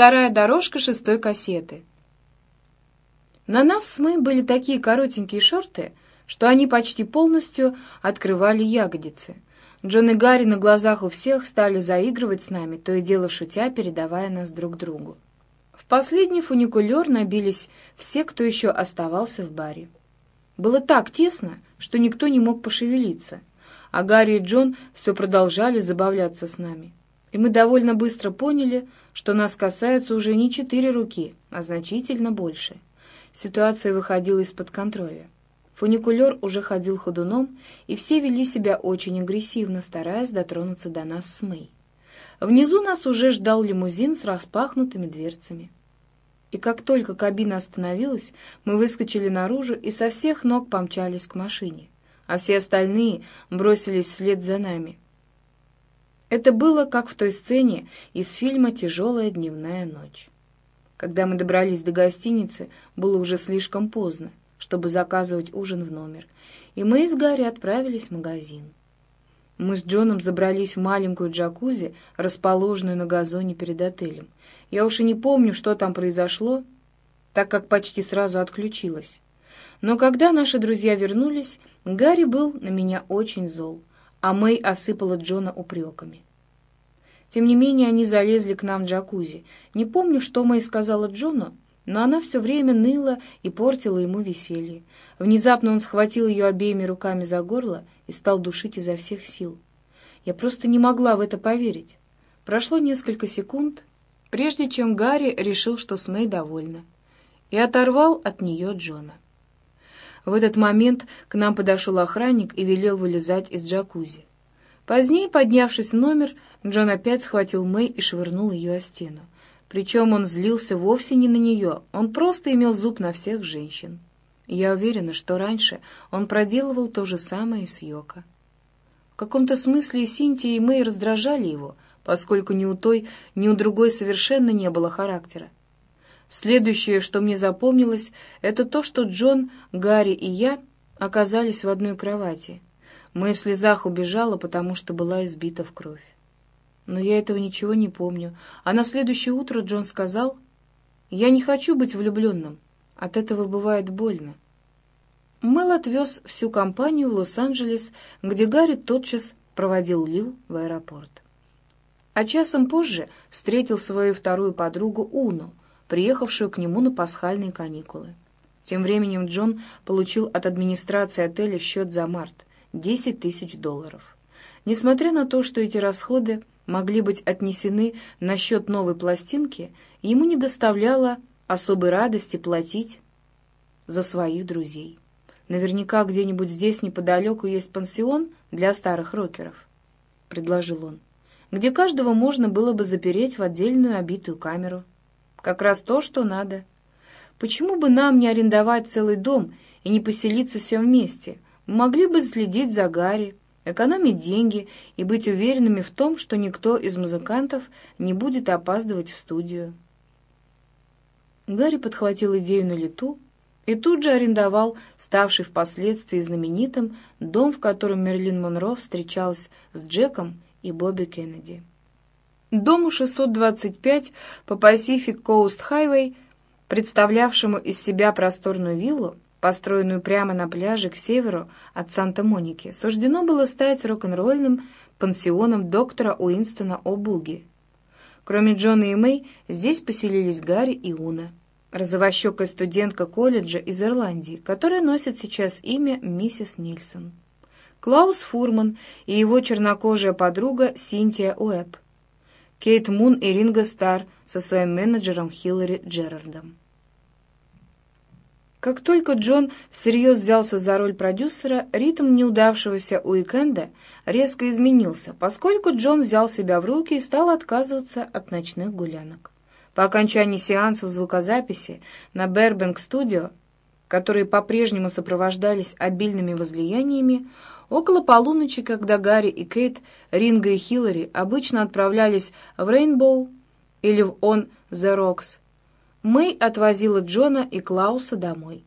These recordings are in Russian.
вторая дорожка шестой кассеты. На нас Мэй были такие коротенькие шорты, что они почти полностью открывали ягодицы. Джон и Гарри на глазах у всех стали заигрывать с нами, то и дело шутя, передавая нас друг другу. В последний фуникулер набились все, кто еще оставался в баре. Было так тесно, что никто не мог пошевелиться, а Гарри и Джон все продолжали забавляться с нами. И мы довольно быстро поняли, что нас касаются уже не четыре руки, а значительно больше. Ситуация выходила из-под контроля. Фуникулер уже ходил ходуном, и все вели себя очень агрессивно, стараясь дотронуться до нас с Мэй. Внизу нас уже ждал лимузин с распахнутыми дверцами. И как только кабина остановилась, мы выскочили наружу и со всех ног помчались к машине, а все остальные бросились вслед за нами. Это было, как в той сцене из фильма «Тяжелая дневная ночь». Когда мы добрались до гостиницы, было уже слишком поздно, чтобы заказывать ужин в номер, и мы с Гарри отправились в магазин. Мы с Джоном забрались в маленькую джакузи, расположенную на газоне перед отелем. Я уж и не помню, что там произошло, так как почти сразу отключилась. Но когда наши друзья вернулись, Гарри был на меня очень зол, а Мэй осыпала Джона упреками. Тем не менее, они залезли к нам в джакузи. Не помню, что Мэй сказала Джону, но она все время ныла и портила ему веселье. Внезапно он схватил ее обеими руками за горло и стал душить изо всех сил. Я просто не могла в это поверить. Прошло несколько секунд, прежде чем Гарри решил, что с Мэй довольна, и оторвал от нее Джона. В этот момент к нам подошел охранник и велел вылезать из джакузи. Позднее, поднявшись в номер, Джон опять схватил Мэй и швырнул ее о стену. Причем он злился вовсе не на нее, он просто имел зуб на всех женщин. Я уверена, что раньше он проделывал то же самое с Йоко. В каком-то смысле Синтия, и Мэй раздражали его, поскольку ни у той, ни у другой совершенно не было характера. Следующее, что мне запомнилось, это то, что Джон, Гарри и я оказались в одной кровати. Мэй в слезах убежала, потому что была избита в кровь но я этого ничего не помню. А на следующее утро Джон сказал, «Я не хочу быть влюбленным. От этого бывает больно». Мэл отвез всю компанию в Лос-Анджелес, где Гарри тотчас проводил Лил в аэропорт. А часом позже встретил свою вторую подругу Уну, приехавшую к нему на пасхальные каникулы. Тем временем Джон получил от администрации отеля счет за март — 10 тысяч долларов. Несмотря на то, что эти расходы могли быть отнесены на счет новой пластинки, ему не доставляло особой радости платить за своих друзей. Наверняка где-нибудь здесь неподалеку есть пансион для старых рокеров, — предложил он, — где каждого можно было бы запереть в отдельную обитую камеру. Как раз то, что надо. Почему бы нам не арендовать целый дом и не поселиться всем вместе? Мы могли бы следить за Гарри, экономить деньги и быть уверенными в том, что никто из музыкантов не будет опаздывать в студию. Гарри подхватил идею на лету и тут же арендовал ставший впоследствии знаменитым дом, в котором Мерлин Монро встречалась с Джеком и Бобби Кеннеди. Дому 625 по Pacific Coast Highway, представлявшему из себя просторную виллу, построенную прямо на пляже к северу от Санта-Моники, суждено было стать рок-н-ролльным пансионом доктора Уинстона О'Буги. Кроме Джона и Мэй, здесь поселились Гарри и Уна, розовощекая студентка колледжа из Ирландии, которая носит сейчас имя миссис Нильсон. Клаус Фурман и его чернокожая подруга Синтия Уэбб, Кейт Мун и Ринго Стар со своим менеджером Хиллари Джерардом. Как только Джон всерьез взялся за роль продюсера, ритм неудавшегося уикенда резко изменился, поскольку Джон взял себя в руки и стал отказываться от ночных гулянок. По окончании сеансов звукозаписи на Бербенк Студио, которые по-прежнему сопровождались обильными возлияниями, около полуночи, когда Гарри и Кейт, Ринга и Хиллари обычно отправлялись в Рейнбоу или в Он The Rocks, Мэй отвозила Джона и Клауса домой.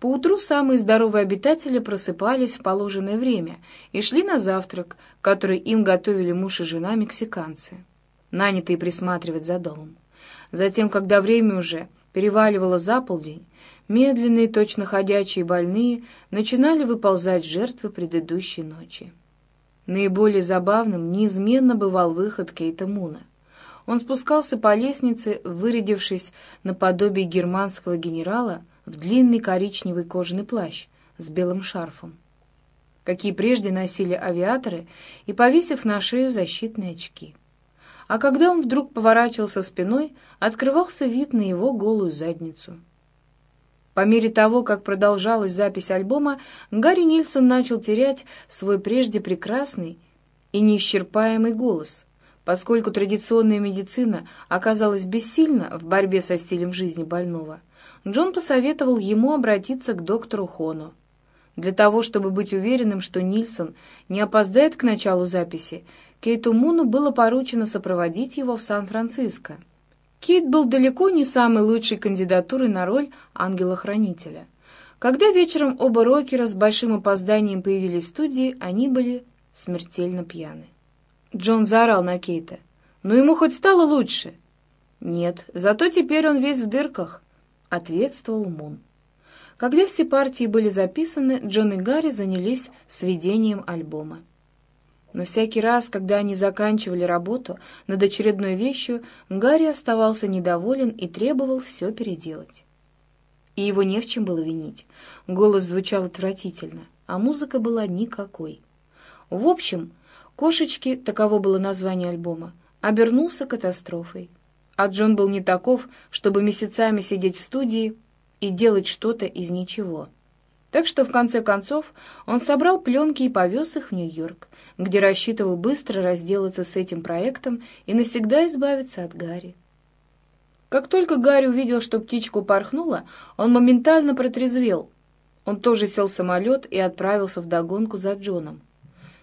Поутру самые здоровые обитатели просыпались в положенное время и шли на завтрак, который им готовили муж и жена мексиканцы, нанятые присматривать за домом. Затем, когда время уже переваливало за полдень, медленные, точно ходячие больные начинали выползать жертвы предыдущей ночи. Наиболее забавным неизменно бывал выход Кейта Муна. Он спускался по лестнице, вырядившись наподобие германского генерала в длинный коричневый кожаный плащ с белым шарфом, какие прежде носили авиаторы, и повесив на шею защитные очки. А когда он вдруг поворачивался спиной, открывался вид на его голую задницу. По мере того, как продолжалась запись альбома, Гарри Нильсон начал терять свой прежде прекрасный и неисчерпаемый голос — Поскольку традиционная медицина оказалась бессильна в борьбе со стилем жизни больного, Джон посоветовал ему обратиться к доктору Хону. Для того, чтобы быть уверенным, что Нильсон не опоздает к началу записи, Кейту Муну было поручено сопроводить его в Сан-Франциско. Кейт был далеко не самой лучшей кандидатурой на роль ангела-хранителя. Когда вечером оба рокера с большим опозданием появились в студии, они были смертельно пьяны. Джон заорал на Кейта. «Ну ему хоть стало лучше?» «Нет, зато теперь он весь в дырках», — ответствовал Мун. Когда все партии были записаны, Джон и Гарри занялись сведением альбома. Но всякий раз, когда они заканчивали работу над очередной вещью, Гарри оставался недоволен и требовал все переделать. И его не в чем было винить. Голос звучал отвратительно, а музыка была никакой. В общем, «Кошечки» — таково было название альбома, обернулся катастрофой. А Джон был не таков, чтобы месяцами сидеть в студии и делать что-то из ничего. Так что, в конце концов, он собрал пленки и повез их в Нью-Йорк, где рассчитывал быстро разделаться с этим проектом и навсегда избавиться от Гарри. Как только Гарри увидел, что птичка упорхнула, он моментально протрезвел. Он тоже сел в самолет и отправился в догонку за Джоном.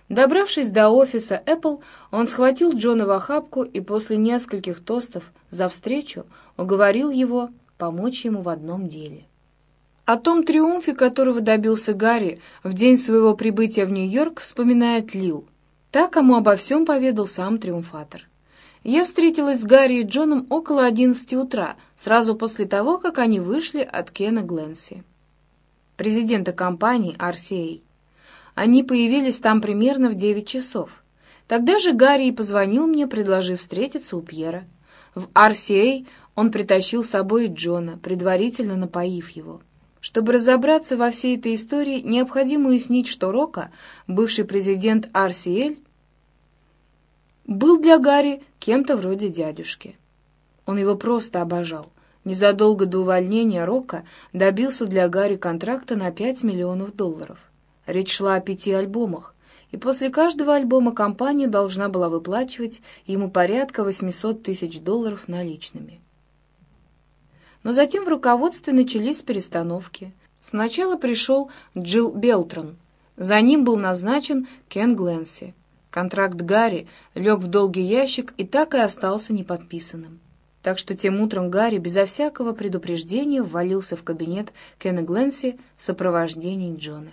Добравшись до офиса Apple, он схватил Джона в охапку и после нескольких тостов за встречу уговорил его помочь ему в одном деле. О том триумфе, которого добился Гарри в день своего прибытия в Нью-Йорк, вспоминает Лил. Так ему обо всем поведал сам триумфатор. Я встретилась с Гарри и Джоном около 11 утра, сразу после того, как они вышли от Кена Гленси, президента компании RCA. Они появились там примерно в девять часов. Тогда же Гарри и позвонил мне, предложив встретиться у Пьера. В RCA он притащил с собой Джона, предварительно напоив его. Чтобы разобраться во всей этой истории, необходимо уяснить, что Рока, бывший президент RCL, был для Гарри кем-то вроде дядюшки. Он его просто обожал. Незадолго до увольнения Рока добился для Гарри контракта на 5 миллионов долларов. Речь шла о пяти альбомах, и после каждого альбома компания должна была выплачивать ему порядка 800 тысяч долларов наличными. Но затем в руководстве начались перестановки. Сначала пришел Джилл Белтрон, за ним был назначен Кен Гленси. Контракт Гарри лег в долгий ящик и так и остался неподписанным. Так что тем утром Гарри безо всякого предупреждения ввалился в кабинет Кена Гленси в сопровождении Джона.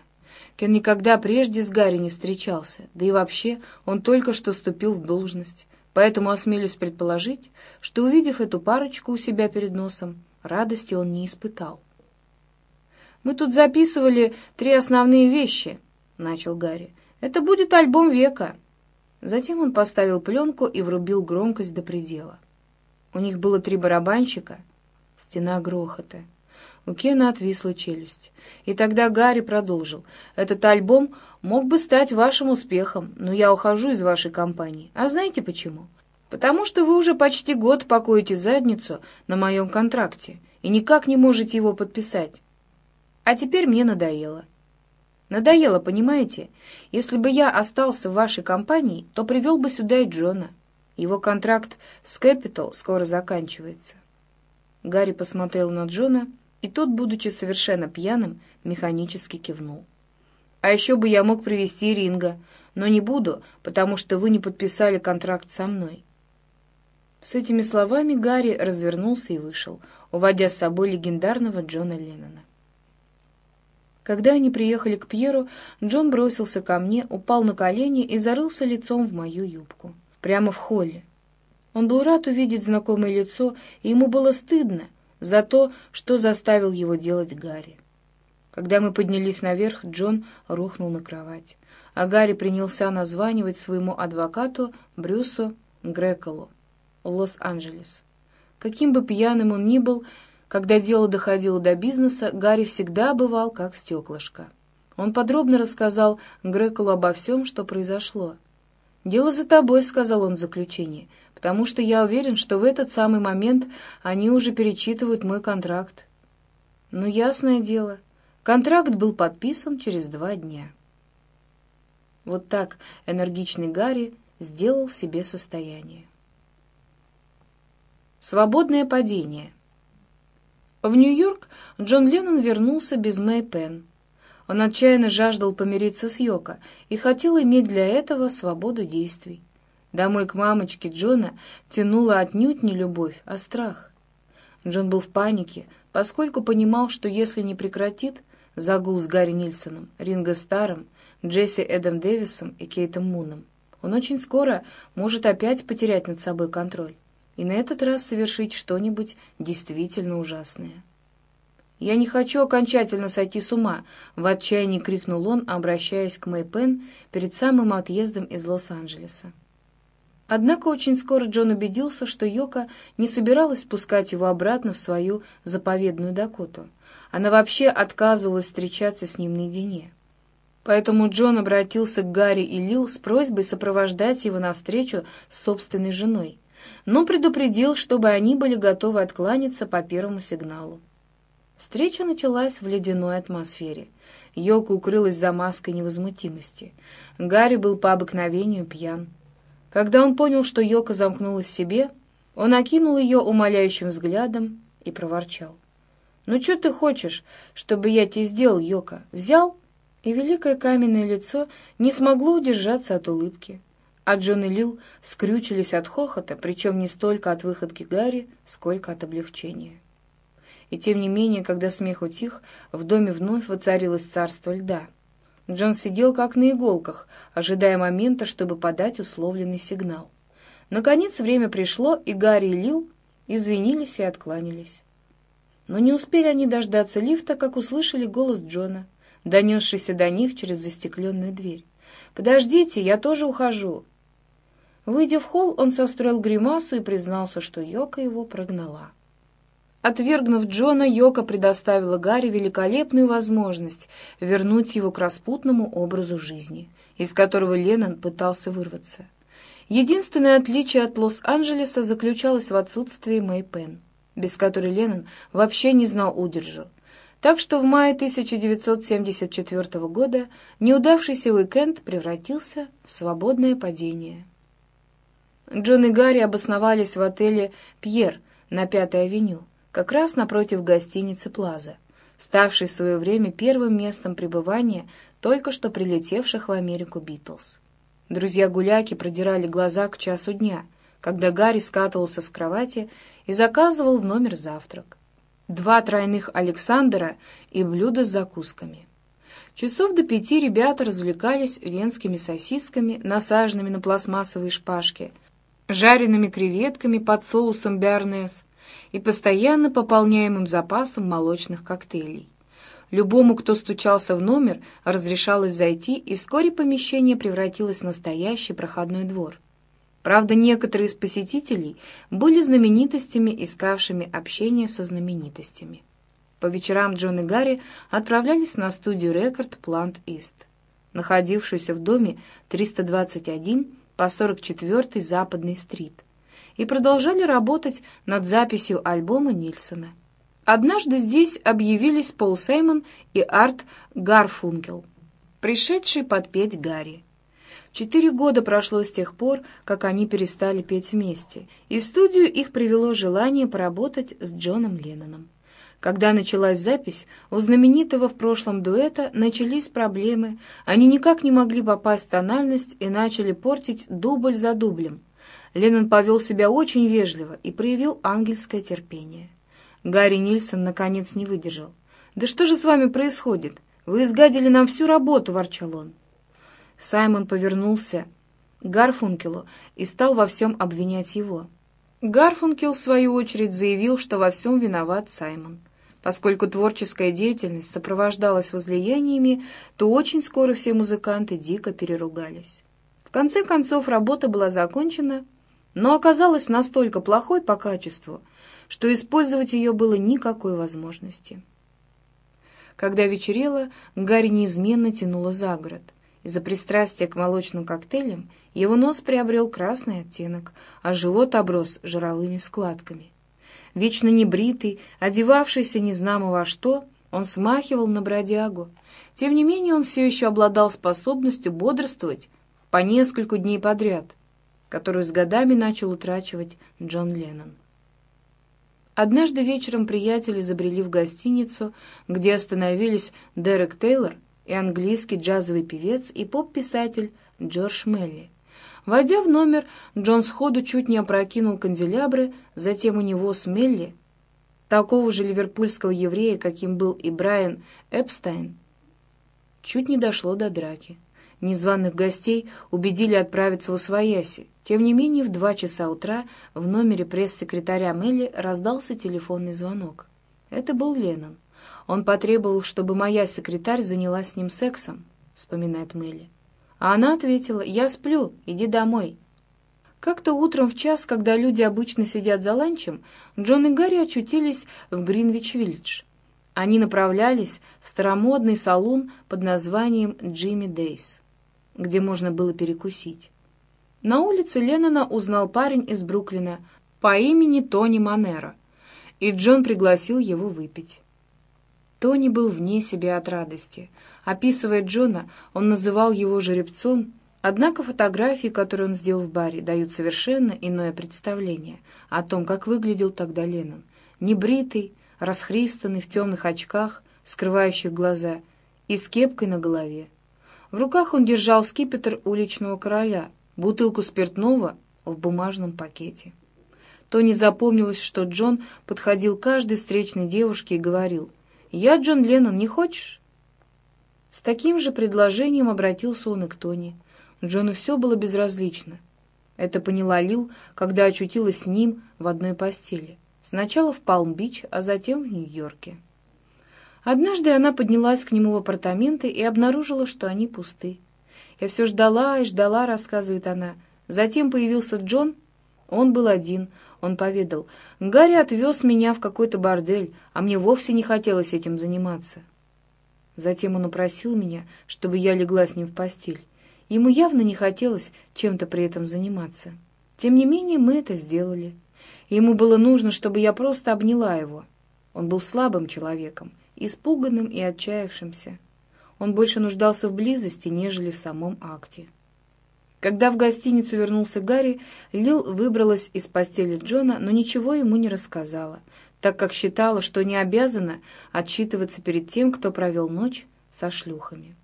Кен никогда прежде с Гарри не встречался, да и вообще он только что вступил в должность, поэтому осмелюсь предположить, что, увидев эту парочку у себя перед носом, радости он не испытал. «Мы тут записывали три основные вещи», — начал Гарри. «Это будет альбом века». Затем он поставил пленку и врубил громкость до предела. У них было три барабанщика, стена грохота. У Кена отвисла челюсть. И тогда Гарри продолжил. «Этот альбом мог бы стать вашим успехом, но я ухожу из вашей компании. А знаете почему? Потому что вы уже почти год покоите задницу на моем контракте и никак не можете его подписать. А теперь мне надоело». Надоело, понимаете? Если бы я остался в вашей компании, то привел бы сюда и Джона. Его контракт с Capital скоро заканчивается. Гарри посмотрел на Джона и тот, будучи совершенно пьяным, механически кивнул. «А еще бы я мог привести Ринга, но не буду, потому что вы не подписали контракт со мной». С этими словами Гарри развернулся и вышел, уводя с собой легендарного Джона Леннона. Когда они приехали к Пьеру, Джон бросился ко мне, упал на колени и зарылся лицом в мою юбку. Прямо в холле. Он был рад увидеть знакомое лицо, и ему было стыдно за то, что заставил его делать Гарри. Когда мы поднялись наверх, Джон рухнул на кровать, а Гарри принялся названивать своему адвокату Брюсу Греколу в Лос-Анджелес. Каким бы пьяным он ни был, когда дело доходило до бизнеса, Гарри всегда бывал как стеклышко. Он подробно рассказал Греколу обо всем, что произошло. «Дело за тобой», — сказал он в заключении, «потому что я уверен, что в этот самый момент они уже перечитывают мой контракт». «Ну, ясное дело». Контракт был подписан через два дня. Вот так энергичный Гарри сделал себе состояние. Свободное падение. В Нью-Йорк Джон Леннон вернулся без Мэй Пен. Он отчаянно жаждал помириться с Йоко и хотел иметь для этого свободу действий. Домой к мамочке Джона тянула отнюдь не любовь, а страх. Джон был в панике, поскольку понимал, что если не прекратит, загул с Гарри Нильсоном, Ринго Старом, Джесси Эдом Дэвисом и Кейтом Муном. Он очень скоро может опять потерять над собой контроль и на этот раз совершить что-нибудь действительно ужасное. «Я не хочу окончательно сойти с ума!» — в отчаянии крикнул он, обращаясь к Мэй Пен перед самым отъездом из Лос-Анджелеса. Однако очень скоро Джон убедился, что Йока не собиралась пускать его обратно в свою заповедную Дакоту — она вообще отказывалась встречаться с ним наедине. Поэтому Джон обратился к Гарри и Лил с просьбой сопровождать его на встречу с собственной женой, но предупредил, чтобы они были готовы откланяться по первому сигналу. Встреча началась в ледяной атмосфере. Йока укрылась за маской невозмутимости. Гарри был по обыкновению пьян. Когда он понял, что Йока замкнулась в себе, он окинул ее умоляющим взглядом и проворчал. «Ну что ты хочешь, чтобы я тебе сделал, Йока? Взял?» И великое каменное лицо не смогло удержаться от улыбки. А Джон и Лил скрючились от хохота, причем не столько от выходки Гарри, сколько от облегчения. И тем не менее, когда смех утих, в доме вновь воцарилось царство льда. Джон сидел как на иголках, ожидая момента, чтобы подать условленный сигнал. Наконец время пришло, и Гарри и Лил извинились и откланялись. Но не успели они дождаться лифта, как услышали голос Джона, донесшийся до них через застекленную дверь. «Подождите, я тоже ухожу». Выйдя в холл, он состроил гримасу и признался, что Йока его прогнала. Отвергнув Джона, Йока предоставила Гарри великолепную возможность вернуть его к распутному образу жизни, из которого Леннон пытался вырваться. Единственное отличие от Лос-Анджелеса заключалось в отсутствии Мэй Пен без которой Леннон вообще не знал удержу. Так что в мае 1974 года неудавшийся уикенд превратился в свободное падение. Джон и Гарри обосновались в отеле «Пьер» на Пятой авеню, как раз напротив гостиницы «Плаза», ставшей в свое время первым местом пребывания только что прилетевших в Америку «Битлз». Друзья-гуляки продирали глаза к часу дня, когда Гарри скатывался с кровати и заказывал в номер завтрак. Два тройных Александра и блюдо с закусками. Часов до пяти ребята развлекались венскими сосисками, насаженными на пластмассовые шпажки, жареными креветками под соусом биарнес и постоянно пополняемым запасом молочных коктейлей. Любому, кто стучался в номер, разрешалось зайти, и вскоре помещение превратилось в настоящий проходной двор. Правда, некоторые из посетителей были знаменитостями, искавшими общение со знаменитостями. По вечерам Джон и Гарри отправлялись на студию «Рекорд Плант Ист», находившуюся в доме 321 по 44-й Западной стрит, и продолжали работать над записью альбома Нильсона. Однажды здесь объявились Пол Сеймон и Арт Гарфункел, пришедшие подпеть Гарри. Четыре года прошло с тех пор, как они перестали петь вместе, и в студию их привело желание поработать с Джоном Ленноном. Когда началась запись, у знаменитого в прошлом дуэта начались проблемы, они никак не могли попасть в тональность и начали портить дубль за дублем. Леннон повел себя очень вежливо и проявил ангельское терпение. Гарри Нильсон наконец не выдержал. «Да что же с вами происходит? Вы изгадили нам всю работу!» — ворчал он. Саймон повернулся к Гарфункелу и стал во всем обвинять его. Гарфункел, в свою очередь, заявил, что во всем виноват Саймон. Поскольку творческая деятельность сопровождалась возлияниями, то очень скоро все музыканты дико переругались. В конце концов работа была закончена, но оказалась настолько плохой по качеству, что использовать ее было никакой возможности. Когда вечерело, Гарри неизменно тянуло за город. Из-за пристрастия к молочным коктейлям его нос приобрел красный оттенок, а живот оброс жировыми складками. Вечно небритый, одевавшийся незнамо во что, он смахивал на бродягу. Тем не менее он все еще обладал способностью бодрствовать по нескольку дней подряд, которую с годами начал утрачивать Джон Леннон. Однажды вечером приятели забрели в гостиницу, где остановились Дерек Тейлор и английский джазовый певец и поп-писатель Джордж Мелли. Войдя в номер, Джон сходу чуть не опрокинул канделябры, затем у него с Мелли, такого же ливерпульского еврея, каким был и Брайан Эпстайн, чуть не дошло до драки. Незваных гостей убедили отправиться в Освояси. Тем не менее, в два часа утра в номере пресс-секретаря Мелли раздался телефонный звонок. Это был Леннон. Он потребовал, чтобы моя секретарь занялась с ним сексом, вспоминает Мелли. А она ответила, «Я сплю, иди домой». Как-то утром в час, когда люди обычно сидят за ланчем, Джон и Гарри очутились в Гринвич-Виллидж. Они направлялись в старомодный салон под названием «Джимми Дейс», где можно было перекусить. На улице Леннона узнал парень из Бруклина по имени Тони Манера, и Джон пригласил его выпить. Тони был вне себя от радости. Описывая Джона, он называл его жеребцом, однако фотографии, которые он сделал в баре, дают совершенно иное представление о том, как выглядел тогда Леннон. Небритый, расхристанный в темных очках, скрывающих глаза, и с кепкой на голове. В руках он держал скипетр уличного короля, бутылку спиртного в бумажном пакете. Тони запомнилось, что Джон подходил к каждой встречной девушке и говорил — «Я Джон Леннон, не хочешь?» С таким же предложением обратился он и к Тони. Джону все было безразлично. Это поняла Лил, когда очутилась с ним в одной постели. Сначала в Палм-Бич, а затем в Нью-Йорке. Однажды она поднялась к нему в апартаменты и обнаружила, что они пусты. «Я все ждала и ждала», — рассказывает она. Затем появился Джон. Он был один. Он поведал, «Гарри отвез меня в какой-то бордель, а мне вовсе не хотелось этим заниматься». Затем он упросил меня, чтобы я легла с ним в постель. Ему явно не хотелось чем-то при этом заниматься. Тем не менее, мы это сделали. Ему было нужно, чтобы я просто обняла его. Он был слабым человеком, испуганным и отчаявшимся. Он больше нуждался в близости, нежели в самом акте. Когда в гостиницу вернулся Гарри, Лил выбралась из постели Джона, но ничего ему не рассказала, так как считала, что не обязана отчитываться перед тем, кто провел ночь со шлюхами.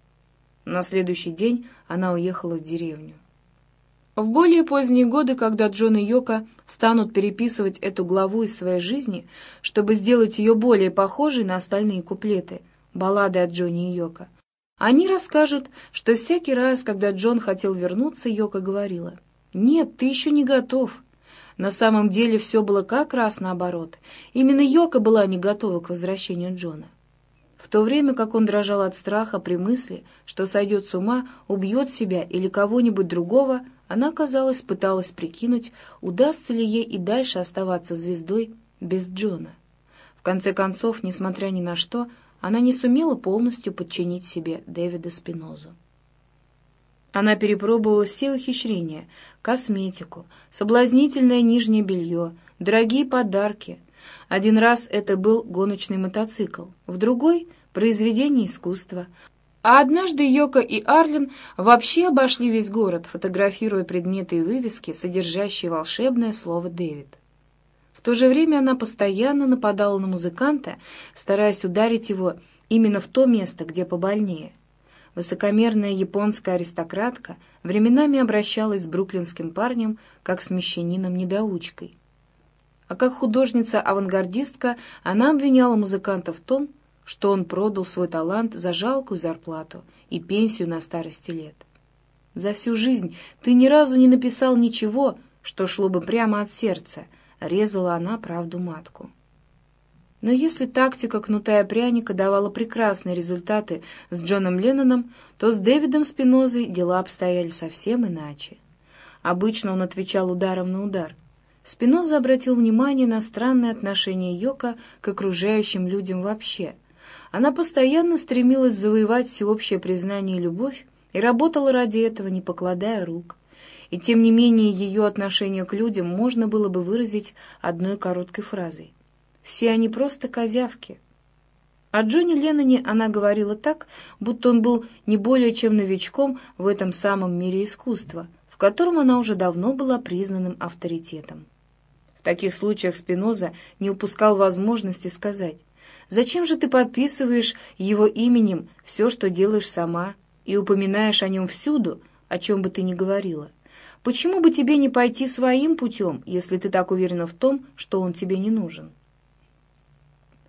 На следующий день она уехала в деревню. В более поздние годы, когда Джон и Йока станут переписывать эту главу из своей жизни, чтобы сделать ее более похожей на остальные куплеты, баллады о Джоне и Йока, они расскажут, что всякий раз, когда Джон хотел вернуться, Йока говорила, «Нет, ты еще не готов». На самом деле все было как раз наоборот. Именно Йока была не готова к возвращению Джона. В то время как он дрожал от страха при мысли, что сойдет с ума, убьет себя или кого-нибудь другого, она, казалось, пыталась прикинуть, удастся ли ей и дальше оставаться звездой без Джона. В конце концов, несмотря ни на что, она не сумела полностью подчинить себе Дэвида Спинозу. Она перепробовала все ухищрения, косметику, соблазнительное нижнее белье, дорогие подарки. Один раз это был гоночный мотоцикл, в другой — произведение искусства. А однажды Йока и Арлин вообще обошли весь город, фотографируя предметы и вывески, содержащие волшебное слово «Дэвид». В то же время она постоянно нападала на музыканта, стараясь ударить его именно в то место, где побольнее. Высокомерная японская аристократка временами обращалась с бруклинским парнем как с мещанином-недоучкой. А как художница-авангардистка она обвиняла музыканта в том, что он продал свой талант за жалкую зарплату и пенсию на старости лет. За всю жизнь ты ни разу не написал ничего, что шло бы прямо от сердца — резала она правду матку. Но если тактика кнутая пряника давала прекрасные результаты с Джоном Ленноном, то с Дэвидом Спинозой дела обстояли совсем иначе. Обычно он отвечал ударом на удар. Спиноза обратил внимание на странное отношение Йока к окружающим людям вообще. Она постоянно стремилась завоевать всеобщее признание и любовь и работала ради этого, не покладая рук. И тем не менее ее отношение к людям можно было бы выразить одной короткой фразой. Все они просто козявки. О Джонни Ленноне она говорила так, будто он был не более чем новичком в этом самом мире искусства, в котором она уже давно была признанным авторитетом. В таких случаях Спиноза не упускал возможности сказать, «Зачем же ты подписываешь его именем все, что делаешь сама, и упоминаешь о нем всюду, о чем бы ты ни говорила? Почему бы тебе не пойти своим путем, если ты так уверена в том, что он тебе не нужен?»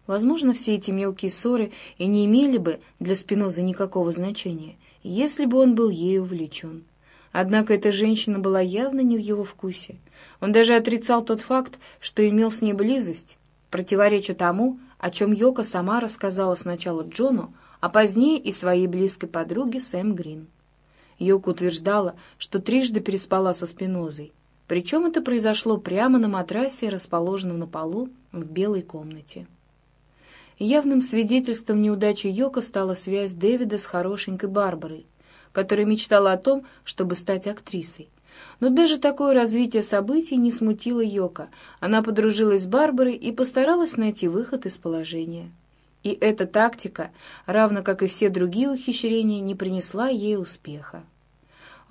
Возможно, все эти мелкие ссоры и не имели бы для Спиноза никакого значения, если бы он был ею увлечен. Однако эта женщина была явно не в его вкусе. Он даже отрицал тот факт, что имел с ней близость, противореча тому, о чем Йока сама рассказала сначала Джону, а позднее и своей близкой подруге Сэм Грин. Йока утверждала, что трижды переспала со Спинозой, причем это произошло прямо на матрасе, расположенном на полу в белой комнате. Явным свидетельством неудачи Йока стала связь Дэвида с хорошенькой Барбарой, которая мечтала о том, чтобы стать актрисой. Но даже такое развитие событий не смутило Йока. Она подружилась с Барбарой и постаралась найти выход из положения. И эта тактика, равно как и все другие ухищрения, не принесла ей успеха.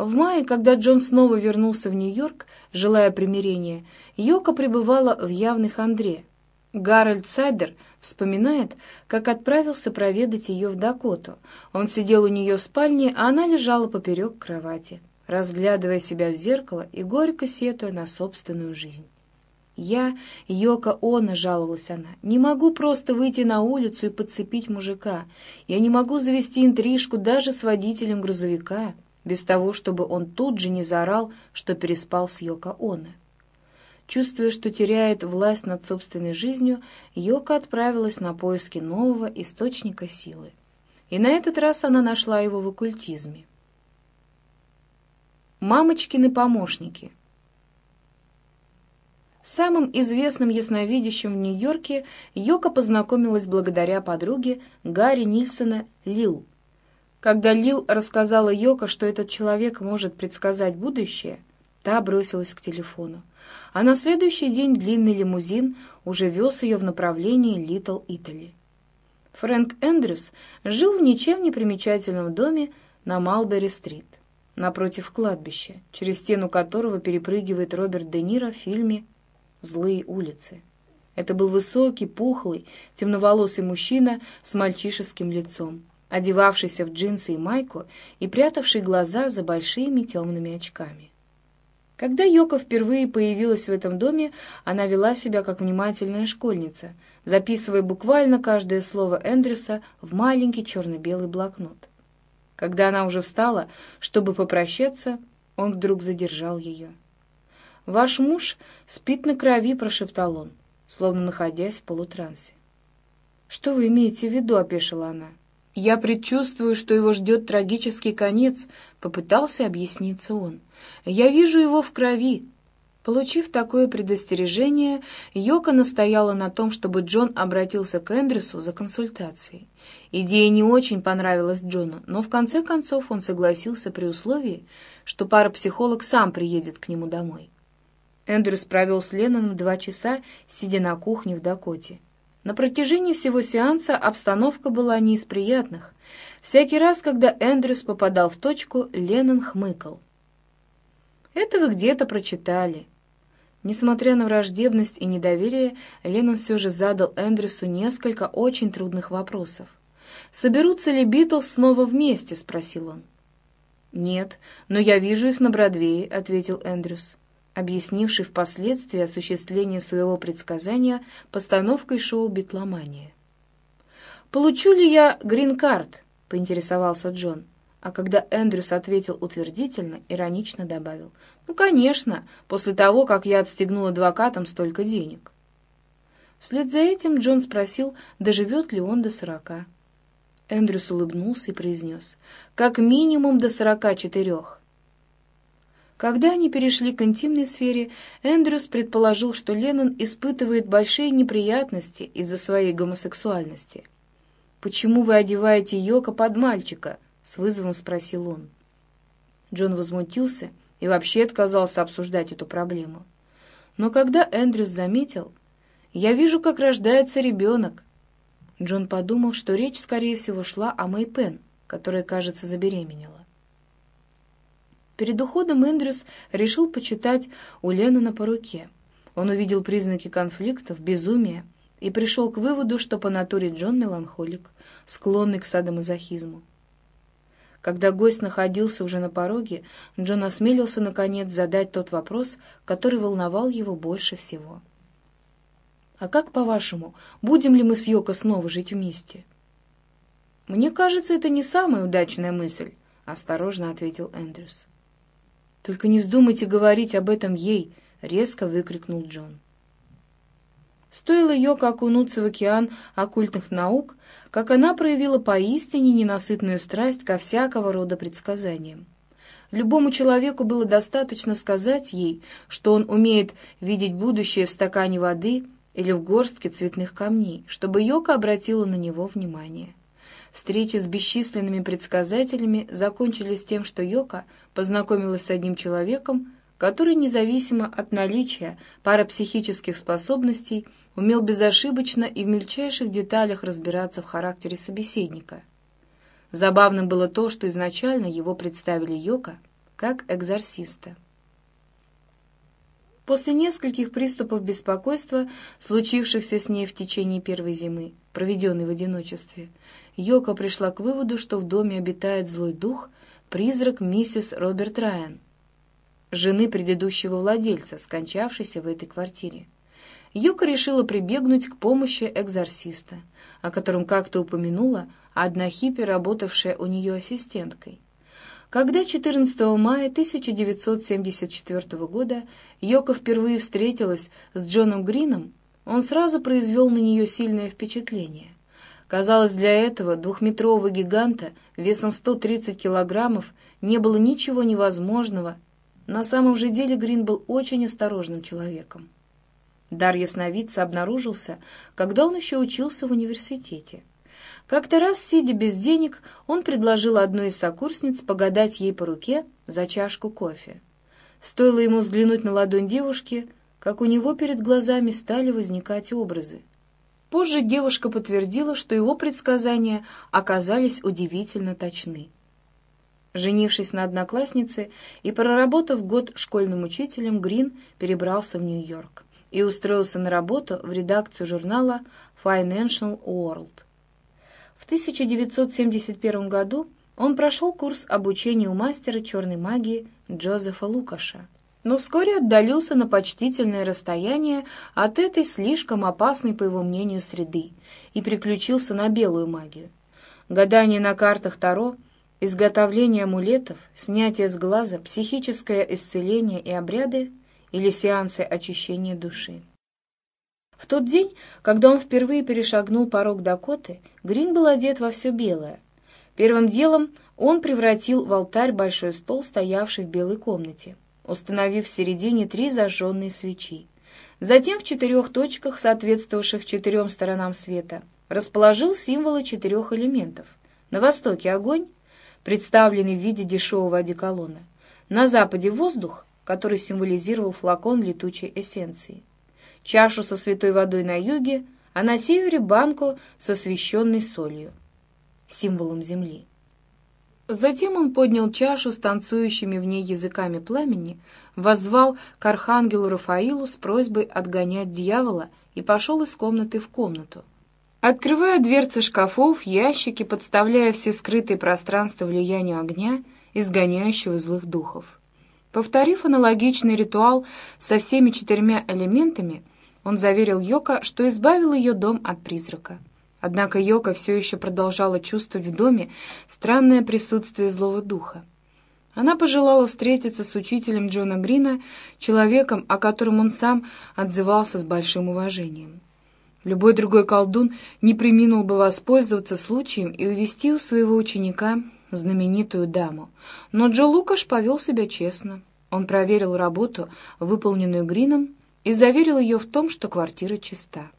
В мае, когда Джон снова вернулся в Нью-Йорк, желая примирения, Йока пребывала в явной хандре. Гарольд Сайдер вспоминает, как отправился проведать ее в Дакоту. Он сидел у нее в спальне, а она лежала поперек кровати, разглядывая себя в зеркало и горько сетуя на собственную жизнь. «Я, Йока Она», — жаловалась она, — «не могу просто выйти на улицу и подцепить мужика. Я не могу завести интрижку даже с водителем грузовика, без того, чтобы он тут же не заорал, что переспал с Йока Она». Чувствуя, что теряет власть над собственной жизнью, Йока отправилась на поиски нового источника силы. И на этот раз она нашла его в оккультизме. Мамочкины помощники Самым известным ясновидящим в Нью-Йорке Йока познакомилась благодаря подруге Гарри Нильсона Лил. Когда Лил рассказала Йока, что этот человек может предсказать будущее, та бросилась к телефону а на следующий день длинный лимузин уже вез ее в направлении Литл Итали. Фрэнк Эндрюс жил в ничем не примечательном доме на Малбери-стрит, напротив кладбища, через стену которого перепрыгивает Роберт Де Ниро в фильме «Злые улицы». Это был высокий, пухлый, темноволосый мужчина с мальчишеским лицом, одевавшийся в джинсы и майку и прятавший глаза за большими темными очками. Когда Йока впервые появилась в этом доме, она вела себя как внимательная школьница, записывая буквально каждое слово Эндрюса в маленький черно-белый блокнот. Когда она уже встала, чтобы попрощаться, он вдруг задержал ее. «Ваш муж спит на крови», — прошептал он, словно находясь в полутрансе. «Что вы имеете в виду?» — опешила она. «Я предчувствую, что его ждет трагический конец», — попытался объясниться он. «Я вижу его в крови». Получив такое предостережение, Йока настояла на том, чтобы Джон обратился к Эндрюсу за консультацией. Идея не очень понравилась Джону, но в конце концов он согласился при условии, что парапсихолог сам приедет к нему домой. Эндрюс провел с Ленноном два часа, сидя на кухне в Дакоте. На протяжении всего сеанса обстановка была не из приятных. Всякий раз, когда Эндрюс попадал в точку, Леннон хмыкал. «Это вы где-то прочитали». Несмотря на враждебность и недоверие, Леннон все же задал Эндрюсу несколько очень трудных вопросов. «Соберутся ли Битлз снова вместе?» — спросил он. «Нет, но я вижу их на Бродвее», — ответил Эндрюс объяснивший впоследствии осуществление своего предсказания постановкой шоу «Битломания». «Получу ли я грин-карт?» — поинтересовался Джон. А когда Эндрюс ответил утвердительно, иронично добавил. «Ну, конечно, после того, как я отстегнул адвокатам столько денег». Вслед за этим Джон спросил, доживет ли он до сорока. Эндрюс улыбнулся и произнес. «Как минимум до сорока четырех». Когда они перешли к интимной сфере, Эндрюс предположил, что Леннон испытывает большие неприятности из-за своей гомосексуальности. «Почему вы одеваете Йока под мальчика?» — с вызовом спросил он. Джон возмутился и вообще отказался обсуждать эту проблему. Но когда Эндрюс заметил, «Я вижу, как рождается ребенок», Джон подумал, что речь, скорее всего, шла о Мэй Пен, которая, кажется, забеременела. Перед уходом Эндрюс решил почитать у Леннона по руке. Он увидел признаки конфликтов, безумия и пришел к выводу, что по натуре Джон меланхолик, склонный к садомазохизму. Когда гость находился уже на пороге, Джон осмелился, наконец, задать тот вопрос, который волновал его больше всего. «А как, по-вашему, будем ли мы с Йоко снова жить вместе?» «Мне кажется, это не самая удачная мысль», — осторожно ответил Эндрюс. «Только не вздумайте говорить об этом ей!» — резко выкрикнул Джон. Стоило Йоко окунуться в океан оккультных наук, как она проявила поистине ненасытную страсть ко всякого рода предсказаниям. Любому человеку было достаточно сказать ей, что он умеет видеть будущее в стакане воды или в горстке цветных камней, чтобы Йока обратила на него внимание. Встречи с бесчисленными предсказателями закончились тем, что Йока познакомилась с одним человеком, который, независимо от наличия парапсихических способностей, умел безошибочно и в мельчайших деталях разбираться в характере собеседника. Забавным было то, что изначально его представили Йока как экзорциста. После нескольких приступов беспокойства, случившихся с ней в течение первой зимы, проведенной в одиночестве, Йока пришла к выводу, что в доме обитает злой дух, призрак миссис Роберт Райан, жены предыдущего владельца, скончавшейся в этой квартире. Йока решила прибегнуть к помощи экзорциста, о котором как-то упомянула одна хиппи, работавшая у нее ассистенткой. Когда 14 мая 1974 года Йока впервые встретилась с Джоном Грином, он сразу произвел на нее сильное впечатление. Казалось, для этого двухметрового гиганта весом 130 килограммов не было ничего невозможного. На самом же деле Грин был очень осторожным человеком. Дар ясновидца обнаружился, когда он еще учился в университете. Как-то раз, сидя без денег, он предложил одной из сокурсниц погадать ей по руке за чашку кофе. Стоило ему взглянуть на ладонь девушки, как у него перед глазами стали возникать образы. Позже девушка подтвердила, что его предсказания оказались удивительно точны. Женившись на однокласснице и проработав год школьным учителем, Грин перебрался в Нью-Йорк и устроился на работу в редакцию журнала Financial World. В 1971 году он прошел курс обучения у мастера черной магии Джозефа Лукаша, но вскоре отдалился на почтительное расстояние от этой слишком опасной, по его мнению, среды и переключился на белую магию. Гадание на картах Таро, изготовление амулетов, снятие с глаза, психическое исцеление и обряды или сеансы очищения души. В тот день, когда он впервые перешагнул порог Дакоты, Грин был одет во все белое. Первым делом он превратил в алтарь большой стол, стоявший в белой комнате, установив в середине три зажженные свечи. Затем в четырех точках, соответствовавших четырем сторонам света, расположил символы четырех элементов. На востоке огонь, представленный в виде дешевого одеколона. На западе воздух, который символизировал флакон летучей эссенции чашу со святой водой на юге, а на севере банку со священной солью, символом земли. Затем он поднял чашу с танцующими в ней языками пламени, воззвал к архангелу Рафаилу с просьбой отгонять дьявола и пошел из комнаты в комнату. Открывая дверцы шкафов, ящики, подставляя все скрытые пространства влиянию огня, изгоняющего злых духов. Повторив аналогичный ритуал со всеми четырьмя элементами, он заверил Йока, что избавил ее дом от призрака. Однако Йока все еще продолжала чувствовать в доме странное присутствие злого духа. Она пожелала встретиться с учителем Джона Грина, человеком, о котором он сам отзывался с большим уважением. Любой другой колдун не приминул бы воспользоваться случаем и увести у своего ученика знаменитую даму. Но Джо Лукаш повел себя честно. Он проверил работу, выполненную Грином, и заверил ее в том, что квартира чиста.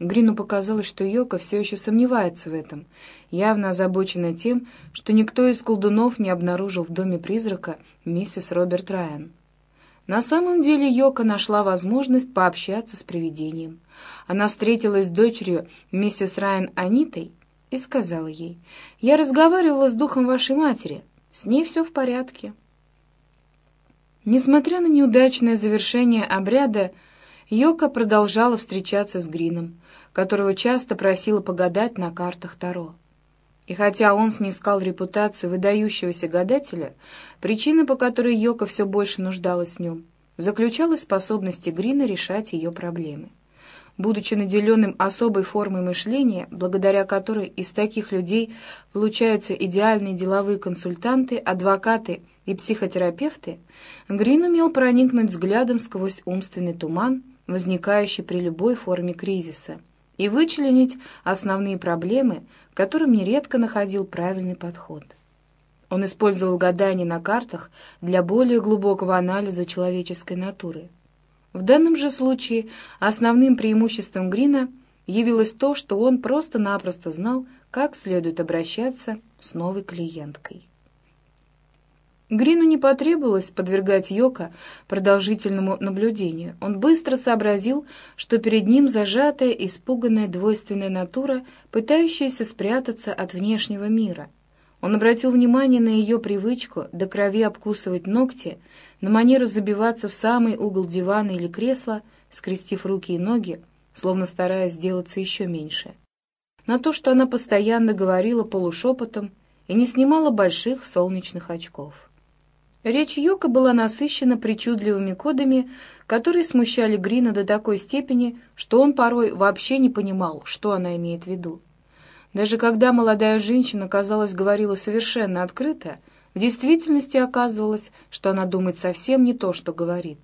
Грину показалось, что Йока все еще сомневается в этом, явно озабочена тем, что никто из колдунов не обнаружил в доме призрака миссис Роберт Райан. На самом деле Йока нашла возможность пообщаться с привидением. Она встретилась с дочерью миссис Райан Анитой и сказала ей, «Я разговаривала с духом вашей матери, с ней все в порядке». Несмотря на неудачное завершение обряда, Йока продолжала встречаться с Грином, которого часто просила погадать на картах Таро. И хотя он снискал репутацию выдающегося гадателя, причина, по которой Йока все больше нуждалась в нем, заключалась в способности Грина решать ее проблемы. Будучи наделенным особой формой мышления, благодаря которой из таких людей получаются идеальные деловые консультанты, адвокаты и психотерапевты, Грин умел проникнуть взглядом сквозь умственный туман, возникающий при любой форме кризиса, и вычленить основные проблемы, которым нередко находил правильный подход. Он использовал гадания на картах для более глубокого анализа человеческой натуры. В данном же случае основным преимуществом Грина явилось то, что он просто-напросто знал, как следует обращаться с новой клиенткой. Грину не потребовалось подвергать Йока продолжительному наблюдению. Он быстро сообразил, что перед ним зажатая, испуганная двойственная натура, пытающаяся спрятаться от внешнего мира. Он обратил внимание на ее привычку до крови обкусывать ногти, на манеру забиваться в самый угол дивана или кресла, скрестив руки и ноги, словно стараясь сделаться еще меньше. На то, что она постоянно говорила полушепотом и не снимала больших солнечных очков. Речь Йока была насыщена причудливыми кодами, которые смущали Грина до такой степени, что он порой вообще не понимал, что она имеет в виду. Даже когда молодая женщина, казалось, говорила совершенно открыто, в действительности оказывалось, что она думает совсем не то, что говорит.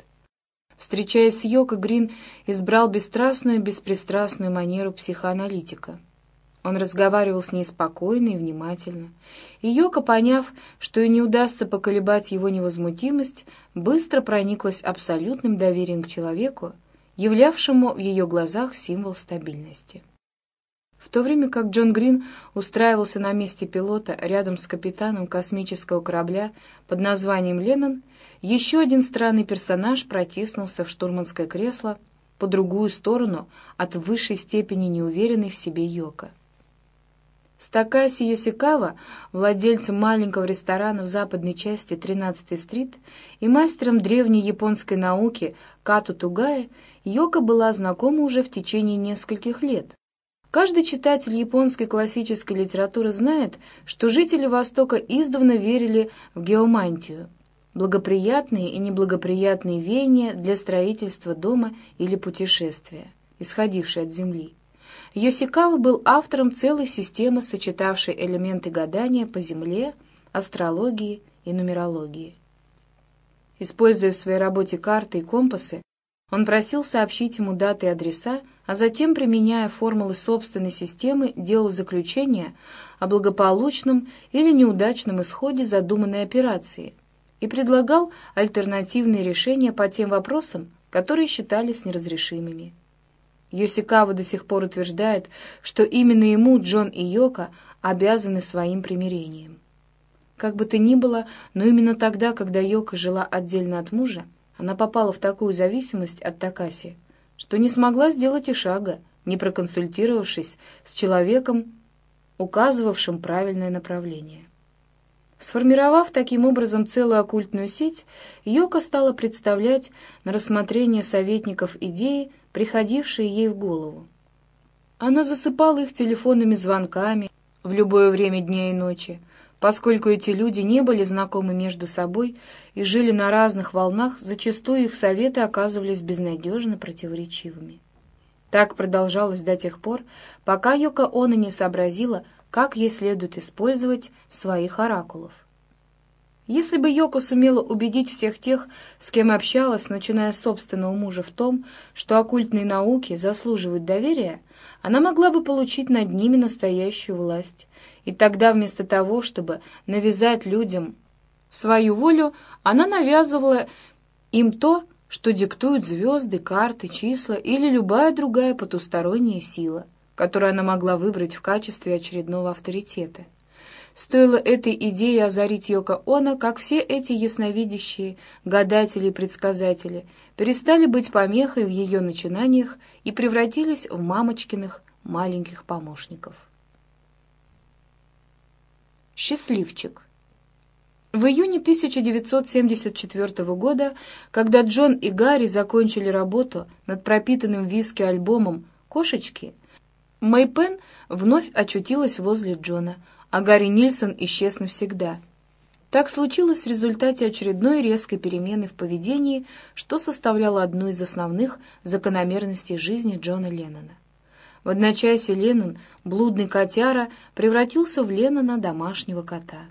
Встречаясь с Йоко, Грин избрал бесстрастную, беспристрастную манеру психоаналитика. Он разговаривал с ней спокойно и внимательно. И Йока, поняв, что и не удастся поколебать его невозмутимость, быстро прониклась абсолютным доверием к человеку, являвшему в ее глазах символ стабильности. В то время как Джон Грин устраивался на месте пилота рядом с капитаном космического корабля под названием Леннон, еще один странный персонаж протиснулся в штурманское кресло по другую сторону от высшей степени неуверенной в себе Йока. Стакаси Йосикава, владельцем маленького ресторана в западной части 13-й стрит и мастером древней японской науки Кату Тугая, Йока была знакома уже в течение нескольких лет. Каждый читатель японской классической литературы знает, что жители Востока издавна верили в геомантию, благоприятные и неблагоприятные веяния для строительства дома или путешествия, исходившие от Земли. Йосикава был автором целой системы, сочетавшей элементы гадания по Земле, астрологии и нумерологии. Используя в своей работе карты и компасы, он просил сообщить ему даты и адреса, а затем, применяя формулы собственной системы, делал заключение о благополучном или неудачном исходе задуманной операции и предлагал альтернативные решения по тем вопросам, которые считались неразрешимыми. Йосикава до сих пор утверждает, что именно ему Джон и Йока обязаны своим примирением. Как бы то ни было, но именно тогда, когда Йока жила отдельно от мужа, она попала в такую зависимость от Такаси, что не смогла сделать и шага, не проконсультировавшись с человеком, указывавшим правильное направление. Сформировав таким образом целую оккультную сеть, Йока стала представлять на рассмотрение советников идеи, приходившие ей в голову. Она засыпала их телефонными звонками в любое время дня и ночи, поскольку эти люди не были знакомы между собой и жили на разных волнах, зачастую их советы оказывались безнадежно противоречивыми. Так продолжалось до тех пор, пока Йоко Оно не сообразила, как ей следует использовать своих оракулов. Если бы Йоко сумела убедить всех тех, с кем общалась, начиная с собственного мужа, в том, что оккультные науки заслуживают доверия, она могла бы получить над ними настоящую власть. И тогда вместо того, чтобы навязать людям свою волю, она навязывала им то, что диктуют звезды, карты, числа или любая другая потусторонняя сила, которую она могла выбрать в качестве очередного авторитета. Стоило этой идее озарить Йоко Оно, как все эти ясновидящие, гадатели и предсказатели перестали быть помехой в ее начинаниях и превратились в мамочкиных маленьких помощников. Счастливчик в июне 1974 года, когда Джон и Гарри закончили работу над пропитанным виски альбомом «Кошечки», Мэй Пен вновь очутилась возле Джона — а Гарри Нильсон исчез навсегда. Так случилось в результате очередной резкой перемены в поведении, что составляло одну из основных закономерностей жизни Джона Леннона. В одночасье Леннон, блудный котяра, превратился в Леннона домашнего кота.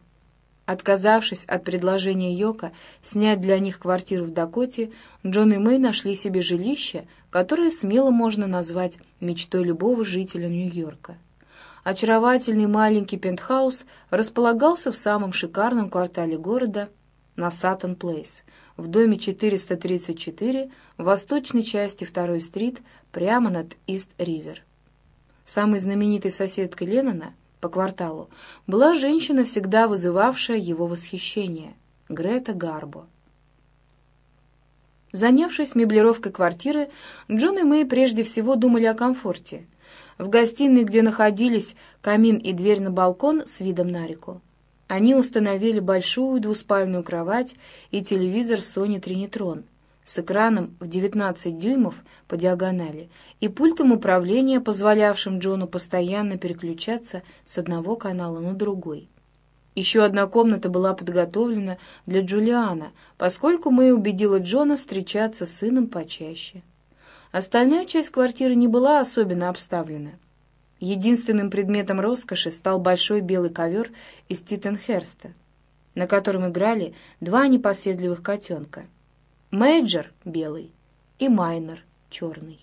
Отказавшись от предложения Йоко снять для них квартиру в Дакоте, Джон и Мэй нашли себе жилище, которое смело можно назвать мечтой любого жителя Нью-Йорка. Очаровательный маленький пентхаус располагался в самом шикарном квартале города на Саттон-Плейс, в доме 434 в восточной части второй стрит прямо над Ист-Ривер. Самой знаменитой соседкой Леннона по кварталу была женщина, всегда вызывавшая его восхищение — Грета Гарбо. Занявшись меблировкой квартиры, Джон и Мэй прежде всего думали о комфорте — в гостиной, где находились камин и дверь на балкон с видом на реку. Они установили большую двуспальную кровать и телевизор Sony Trinitron с экраном в 19 дюймов по диагонали и пультом управления, позволявшим Джону постоянно переключаться с одного канала на другой. Еще одна комната была подготовлена для Джулиана, поскольку Мэй убедила Джона встречаться с сыном почаще. Остальная часть квартиры не была особенно обставлена. Единственным предметом роскоши стал большой белый ковер из Титтенхерста, на котором играли два непоседливых котенка. Мейджор — белый и Майнер — черный.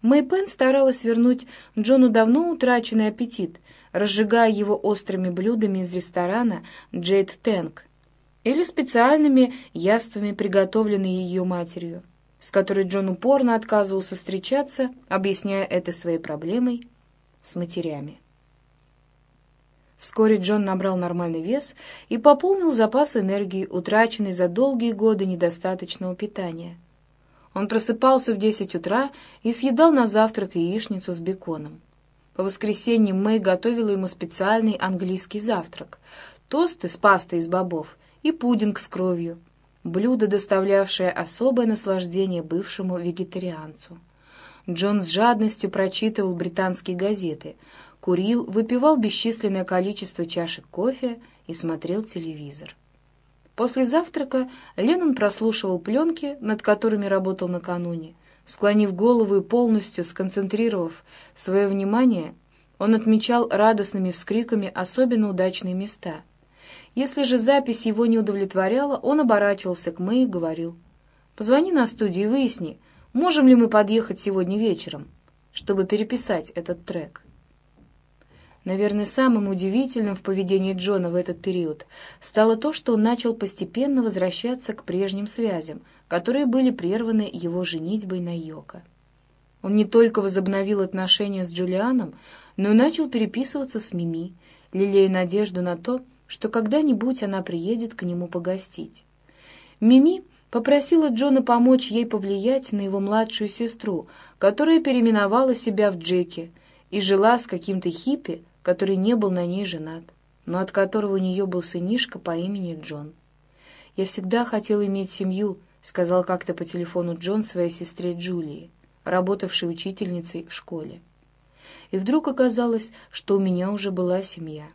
Мэй Пэнг старалась вернуть Джону давно утраченный аппетит, разжигая его острыми блюдами из ресторана «Jade Tank» или специальными яствами, приготовленными ее матерью с которой Джон упорно отказывался встречаться, объясняя это своей проблемой с матерями. Вскоре Джон набрал нормальный вес и пополнил запас энергии, утраченный за долгие годы недостаточного питания. Он просыпался в 10 утра и съедал на завтрак яичницу с беконом. По воскресеньям Мэй готовила ему специальный английский завтрак — тосты с пастой из бобов и пудинг с кровью, блюдо, доставлявшее особое наслаждение бывшему вегетарианцу. Джон с жадностью прочитывал британские газеты, курил, выпивал бесчисленное количество чашек кофе и смотрел телевизор. После завтрака Леннон прослушивал пленки, над которыми работал накануне. Склонив голову и полностью сконцентрировав свое внимание, он отмечал радостными вскриками особенно удачные места — если же запись его не удовлетворяла, он оборачивался к Мэй и говорил, «Позвони на студию и выясни, можем ли мы подъехать сегодня вечером, чтобы переписать этот трек». Наверное, самым удивительным в поведении Джона в этот период стало то, что он начал постепенно возвращаться к прежним связям, которые были прерваны его женитьбой на Йоко. Он не только возобновил отношения с Джулианом, но и начал переписываться с Мими, лелея надежду на то, что когда-нибудь она приедет к нему погостить. Мими попросила Джона помочь ей повлиять на его младшую сестру, которая переименовала себя в Джеки и жила с каким-то хиппи, который не был на ней женат, но от которого у нее был сынишка по имени Джон. «Я всегда хотел иметь семью», — сказал как-то по телефону Джон своей сестре Джулии, работавшей учительницей в школе. И вдруг оказалось, что у меня уже была семья.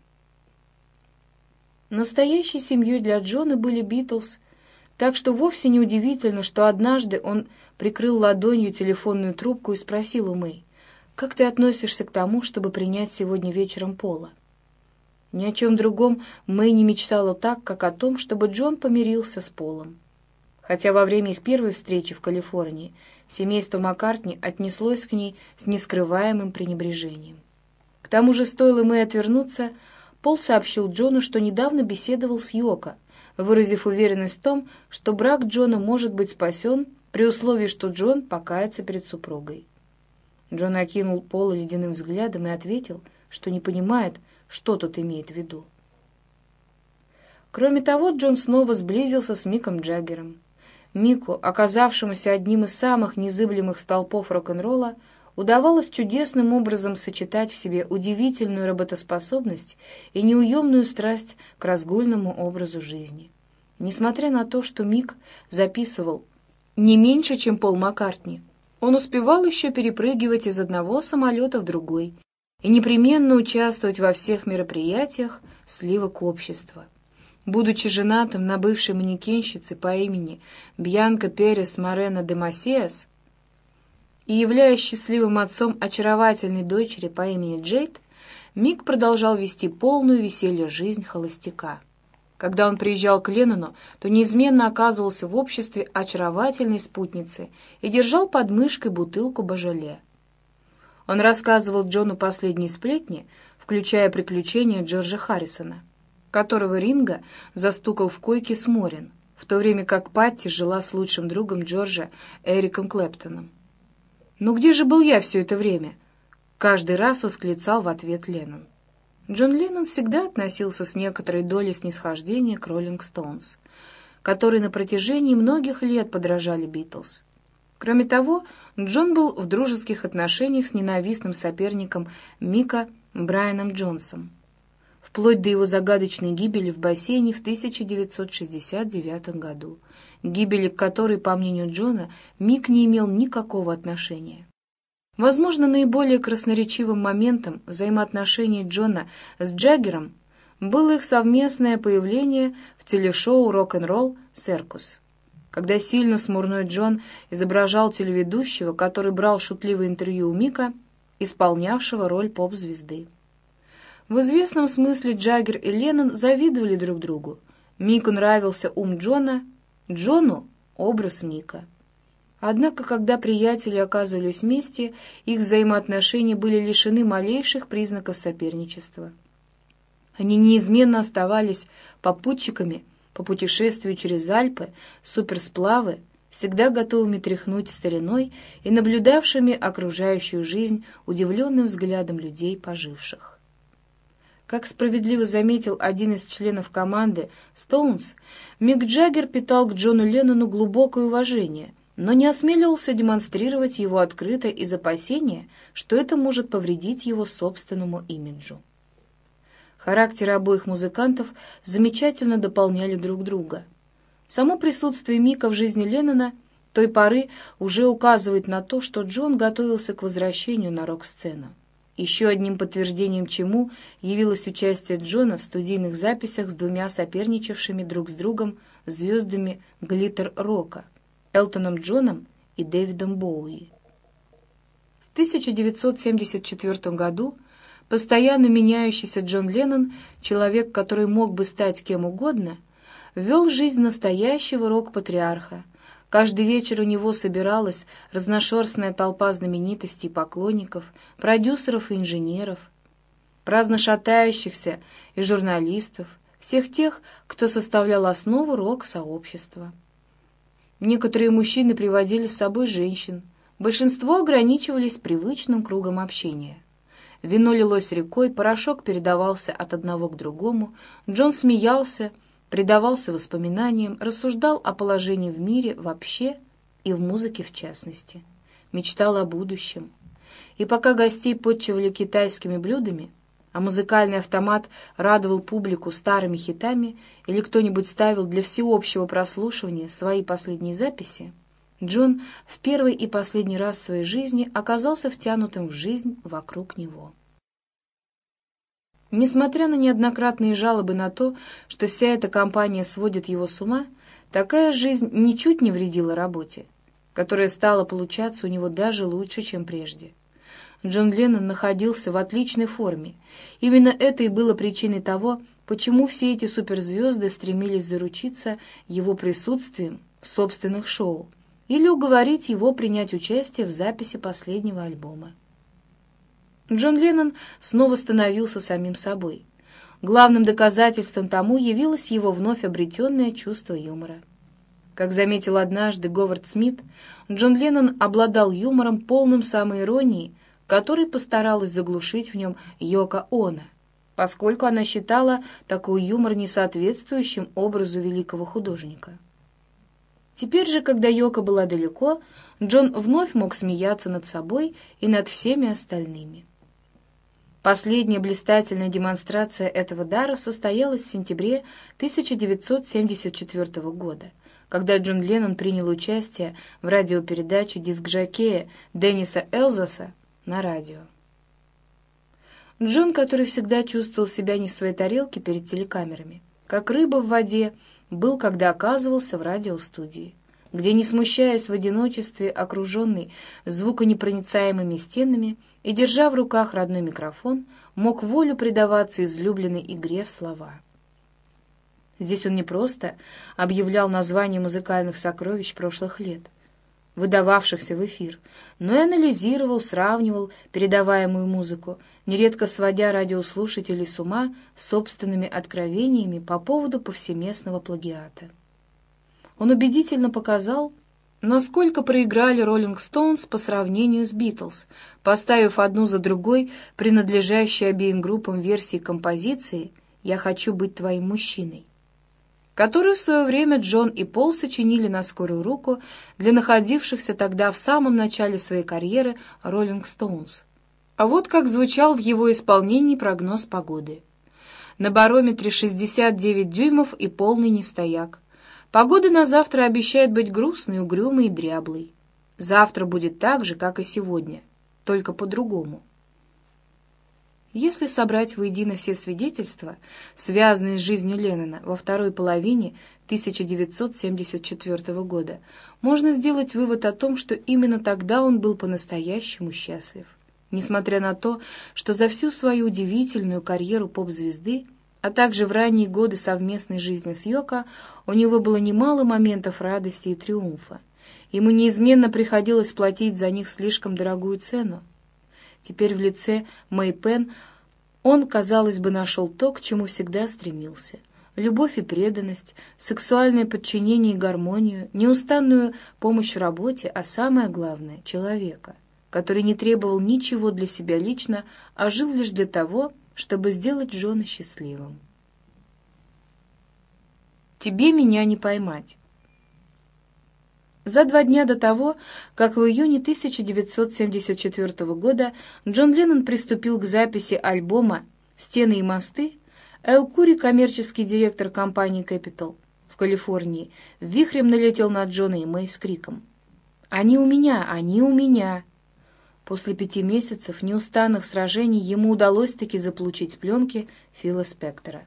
Настоящей семьей для Джона были Битлз, Так что вовсе не удивительно, что однажды он прикрыл ладонью телефонную трубку и спросил у Мэй, «Как ты относишься к тому, чтобы принять сегодня вечером Пола?» Ни о чем другом Мэй не мечтала так, как о том, чтобы Джон помирился с Полом. Хотя во время их первой встречи в Калифорнии семейство Маккартни отнеслось к ней с нескрываемым пренебрежением. К тому же, стоило Мэй отвернуться, Пол сообщил Джону, что недавно беседовал с Йоко, выразив уверенность в том, что брак Джона может быть спасен при условии, что Джон покается перед супругой. Джон окинул Пола ледяным взглядом и ответил, что не понимает, что тот имеет в виду. Кроме того, Джон снова сблизился с Миком Джаггером. Мику, оказавшемуся одним из самых незыблемых столпов рок-н-ролла, удавалось чудесным образом сочетать в себе удивительную работоспособность и неуемную страсть к разгульному образу жизни. Несмотря на то, что Мик записывал не меньше, чем Пол Маккартни, он успевал еще перепрыгивать из одного самолета в другой и непременно участвовать во всех мероприятиях сливок общества. Будучи женатым на бывшей манекенщице по имени Бьянка Перес Морено де Масиас и являясь счастливым отцом очаровательной дочери по имени Джейд, Мик продолжал вести полную веселье жизнь холостяка. Когда он приезжал к Леннону, то неизменно оказывался в обществе очаровательной спутницы и держал под мышкой бутылку божоле. Он рассказывал Джону последние сплетни, включая приключения Джорджа Харрисона, которого Ринга застукал в койке с Морин, в то время как Патти жила с лучшим другом Джорджа Эриком Клэптоном. «Ну где же был я все это время?» Каждый раз восклицал в ответ Леннон. Джон Леннон всегда относился с некоторой долей снисхождения к Роллинг Стоунс, которые на протяжении многих лет подражали Битлз. Кроме того, Джон был в дружеских отношениях с ненавистным соперником Мика Брайаном Джонсом, вплоть до его загадочной гибели в бассейне в 1969 году, гибели к которой, по мнению Джона, Мик не имел никакого отношения. Возможно, наиболее красноречивым моментом взаимоотношений Джона с Джаггером было их совместное появление в телешоу «Рок-н-ролл Серкус», когда сильно смурной Джон изображал телеведущего, который брал шутливое интервью у Мика, исполнявшего роль поп-звезды. В известном смысле Джаггер и Леннон завидовали друг другу. Мику нравился ум Джона, Джону — образ Мика. Однако, когда приятели оказывались вместе, их взаимоотношения были лишены малейших признаков соперничества. Они неизменно оставались попутчиками по путешествию через Альпы, суперсплавы, всегда готовыми тряхнуть стариной и наблюдавшими окружающую жизнь удивленным взглядом людей, поживших. Как справедливо заметил один из членов команды «Стоунс», Мик Джаггер питал к Джону Леннону глубокое уважение – но не осмеливался демонстрировать его открыто из опасения, что это может повредить его собственному имиджу. Характеры обоих музыкантов замечательно дополняли друг друга. Само присутствие Мика в жизни Леннона той поры уже указывает на то, что Джон готовился к возвращению на рок-сцену. Еще одним подтверждением чему явилось участие Джона в студийных записях с двумя соперничавшими друг с другом звездами глиттер-рока Элтоном Джоном и Дэвидом Боуи. В 1974 году постоянно меняющийся Джон Леннон, человек, который мог бы стать кем угодно, вел жизнь настоящего рок-патриарха. Каждый вечер у него собиралась разношерстная толпа знаменитостей и поклонников, продюсеров и инженеров, праздно шатающихся и журналистов, всех тех, кто составлял основу рок-сообщества. Некоторые мужчины приводили с собой женщин, большинство ограничивались привычным кругом общения. Вино лилось рекой, порошок передавался от одного к другому, Джон смеялся, предавался воспоминаниям, рассуждал о положении в мире вообще и в музыке в частности. Мечтал о будущем. И пока гостей подчивали китайскими блюдами, а музыкальный автомат радовал публику старыми хитами или кто-нибудь ставил для всеобщего прослушивания свои последние записи, Джон в первый и последний раз в своей жизни оказался втянутым в жизнь вокруг него. Несмотря на неоднократные жалобы на то, что вся эта компания сводит его с ума, такая жизнь ничуть не вредила работе, которая стала получаться у него даже лучше, чем прежде. Джон Леннон находился в отличной форме. Именно это и было причиной того, почему все эти суперзвезды стремились заручиться его присутствием в собственных шоу или уговорить его принять участие в записи последнего альбома. Джон Леннон снова становился самим собой. Главным доказательством тому явилось его вновь обретенное чувство юмора. Как заметил однажды Говард Смит, Джон Леннон обладал юмором, полным самоиронии, который постаралась заглушить в нем Йока Она, поскольку она считала такой юмор несоответствующим образу великого художника. Теперь же, когда Йока была далеко, Джон вновь мог смеяться над собой и над всеми остальными. Последняя блистательная демонстрация этого дара состоялась в сентябре 1974 года, когда Джон Леннон принял участие в радиопередаче диск-жокея Денниса Элзаса на радио. Джон, который всегда чувствовал себя не в своей тарелке перед телекамерами, как рыба в воде, был, когда оказывался в радиостудии где, не смущаясь в одиночестве, окруженный звуконепроницаемыми стенами и держа в руках родной микрофон, мог волю предаваться излюбленной игре в слова. Здесь он не просто объявлял названия музыкальных сокровищ прошлых лет, выдававшихся в эфир, но и анализировал, сравнивал передаваемую музыку, нередко сводя радиослушателей с ума собственными откровениями по поводу повсеместного плагиата. Он убедительно показал, насколько проиграли Роллинг Стоунс по сравнению с Битлз, поставив одну за другой принадлежащие обеим группам версии композиции «Я хочу быть твоим мужчиной», которую в свое время Джон и Пол сочинили на скорую руку для находившихся тогда в самом начале своей карьеры Роллинг Стоунс. А вот как звучал в его исполнении прогноз погоды. На барометре 69 дюймов и полный нестояк. Погода на завтра обещает быть грустной, угрюмой и дряблой. Завтра будет так же, как и сегодня, только по-другому. Если собрать воедино все свидетельства, связанные с жизнью Леннона во второй половине 1974 года, можно сделать вывод о том, что именно тогда он был по-настоящему счастлив. Несмотря на то, что за всю свою удивительную карьеру поп-звезды а также в ранние годы совместной жизни с Йоко у него было немало моментов радости и триумфа. Ему неизменно приходилось платить за них слишком дорогую цену. Теперь в лице Мэй Пен он, казалось бы, нашел то, к чему всегда стремился. Любовь и преданность, сексуальное подчинение и гармонию, неустанную помощь в работе, а самое главное — человека, который не требовал ничего для себя лично, а жил лишь для того, чтобы сделать Джона счастливым. «Тебе меня не поймать». За два дня до того, как в июне 1974 года Джон Леннон приступил к записи альбома «Стены и мосты», Эл Кури, коммерческий директор компании Capital в Калифорнии, вихрем налетел на Джона и Мэй с криком «Они у меня! Они у меня!» После пяти месяцев неустанных сражений ему удалось таки заполучить пленки Фила Спектора.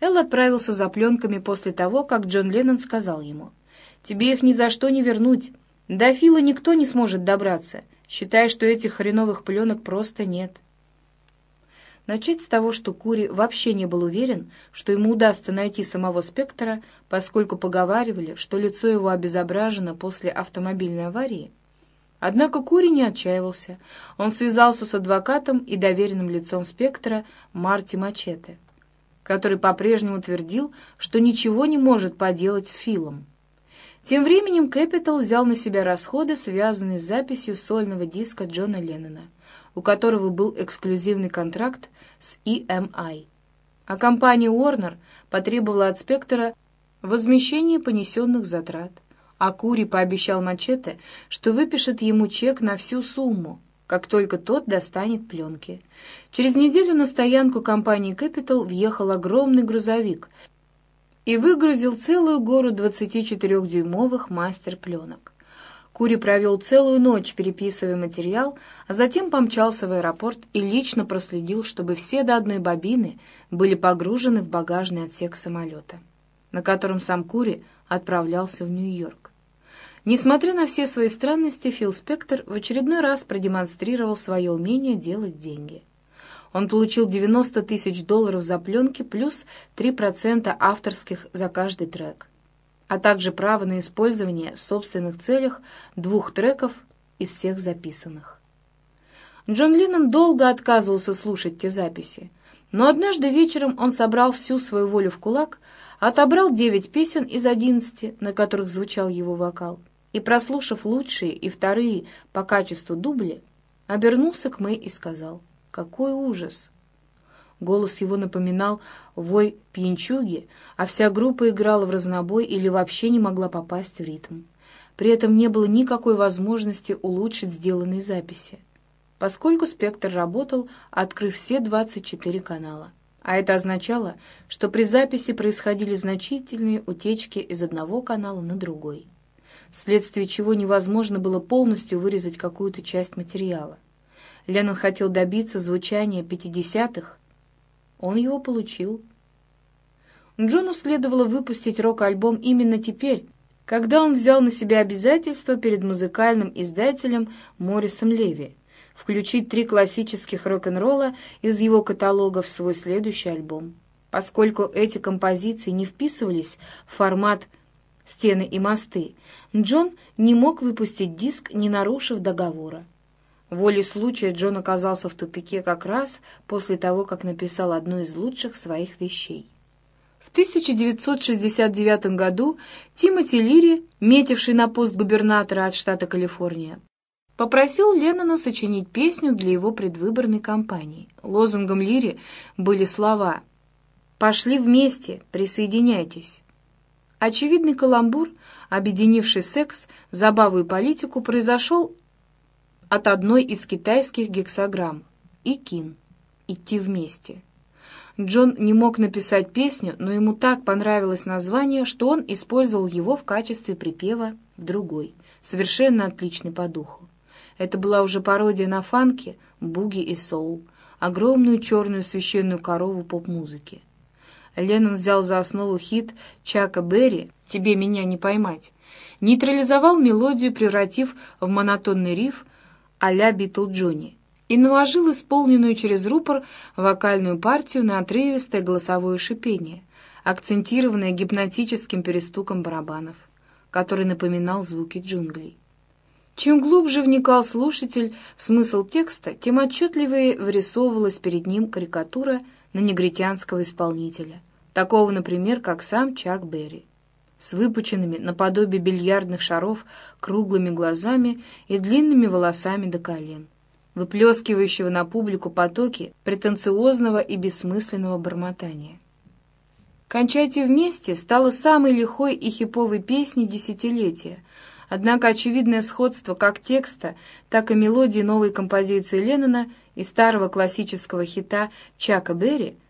Эл отправился за пленками после того, как Джон Леннон сказал ему, «Тебе их ни за что не вернуть. До Фила никто не сможет добраться. Считай, что этих хреновых пленок просто нет». Начать с того, что Кури вообще не был уверен, что ему удастся найти самого Спектора, поскольку поговаривали, что лицо его обезображено после автомобильной аварии, Однако Кури не отчаивался. Он связался с адвокатом и доверенным лицом спектра Марти Мачете, который по-прежнему твердил, что ничего не может поделать с Филом. Тем временем Кэпитал взял на себя расходы, связанные с записью сольного диска Джона Леннона, у которого был эксклюзивный контракт с EMI. А компания Warner потребовала от спектра возмещения понесенных затрат а Кури пообещал Мачете, что выпишет ему чек на всю сумму, как только тот достанет пленки. Через неделю на стоянку компании Capital въехал огромный грузовик и выгрузил целую гору 24-дюймовых мастер-пленок. Кури провел целую ночь, переписывая материал, а затем помчался в аэропорт и лично проследил, чтобы все до одной бобины были погружены в багажный отсек самолета. на котором сам Кури отправлялся в Нью-Йорк. Несмотря на все свои странности, Фил Спектор в очередной раз продемонстрировал свое умение делать деньги. Он получил 90 тысяч долларов за пленки плюс 3% авторских за каждый трек, а также право на использование в собственных целях двух треков из всех записанных. Джон Леннон долго отказывался слушать те записи, но однажды вечером он собрал всю свою волю в кулак, отобрал девять песен из одиннадцати, на которых звучал его вокал, и, прослушав лучшие и вторые по качеству дубли, обернулся к Мэй и сказал, «Какой ужас!» Голос его напоминал вой пьянчуги, а вся группа играла в разнобой или вообще не могла попасть в ритм. При этом не было никакой возможности улучшить сделанные записи, поскольку спектр работал, открыв все 24 канала. А это означало, что при записи происходили значительные утечки из одного канала на другой вследствие чего невозможно было полностью вырезать какую-то часть материала. Леннон хотел добиться звучания пятидесятых. Он его получил. Джону следовало выпустить рок-альбом именно теперь, когда он взял на себя обязательство перед музыкальным издателем Моррисом Леви включить три классических рок-н-ролла из его каталога в свой следующий альбом. Поскольку эти композиции не вписывались в формат «Стены и мосты», Джон не мог выпустить диск, не нарушив договора. Волей случая Джон оказался в тупике как раз после того, как написал одну из лучших своих вещей. В 1969 году Тимоти Лири, метивший на пост губернатора от штата Калифорния, попросил Леннона сочинить песню для его предвыборной кампании. Лозунгом Лири были слова «Пошли вместе, присоединяйтесь». Очевидный каламбур, объединивший секс, забаву и политику, произошел от одной из китайских гексограмм «Икин» — «идти вместе». Джон не мог написать песню, но ему так понравилось название, что он использовал его в качестве припева в другой, совершенно отличный по духу. Это была уже пародия на фанки, буги и соул, огромную черную священную корову поп-музыки. Леннон взял за основу хит Чака Берри «Тебе меня не поймать», нейтрализовал мелодию, превратив в монотонный риф а-ля Битл Джонни, и наложил исполненную через рупор вокальную партию на отрывистое голосовое шипение, акцентированное гипнотическим перестуком барабанов, который напоминал звуки джунглей. Чем глубже вникал слушатель в смысл текста, тем отчетливее вырисовывалась перед ним карикатура на негритянского исполнителя, такого, например, как сам Чак Берри, с выпученными наподобие бильярдных шаров круглыми глазами и длинными волосами до колен, выплескивающего на публику потоки претенциозного и бессмысленного бормотания. «Кончайте вместе» стало самой лихой и хиповой песней десятилетия, однако очевидное сходство как текста, так и мелодии новой композиции Леннона и старого классического хита Чака Берри –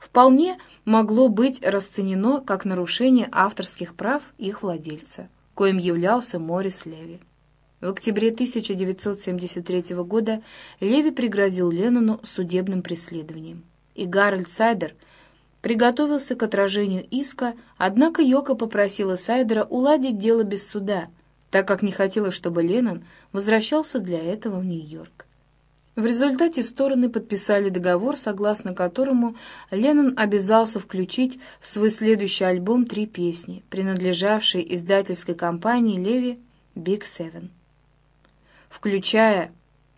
вполне могло быть расценено как нарушение авторских прав их владельца, коим являлся Морис Леви. В октябре 1973 года Леви пригрозил Леннону судебным преследованием, и Гарольд Сайдер приготовился к отражению иска, однако Йоко попросила Сайдера уладить дело без суда, так как не хотела, чтобы Леннон возвращался для этого в Нью-Йорк. В результате стороны подписали договор, согласно которому Леннон обязался включить в свой следующий альбом три песни, принадлежавшие издательской компании Леви «Big Seven», включая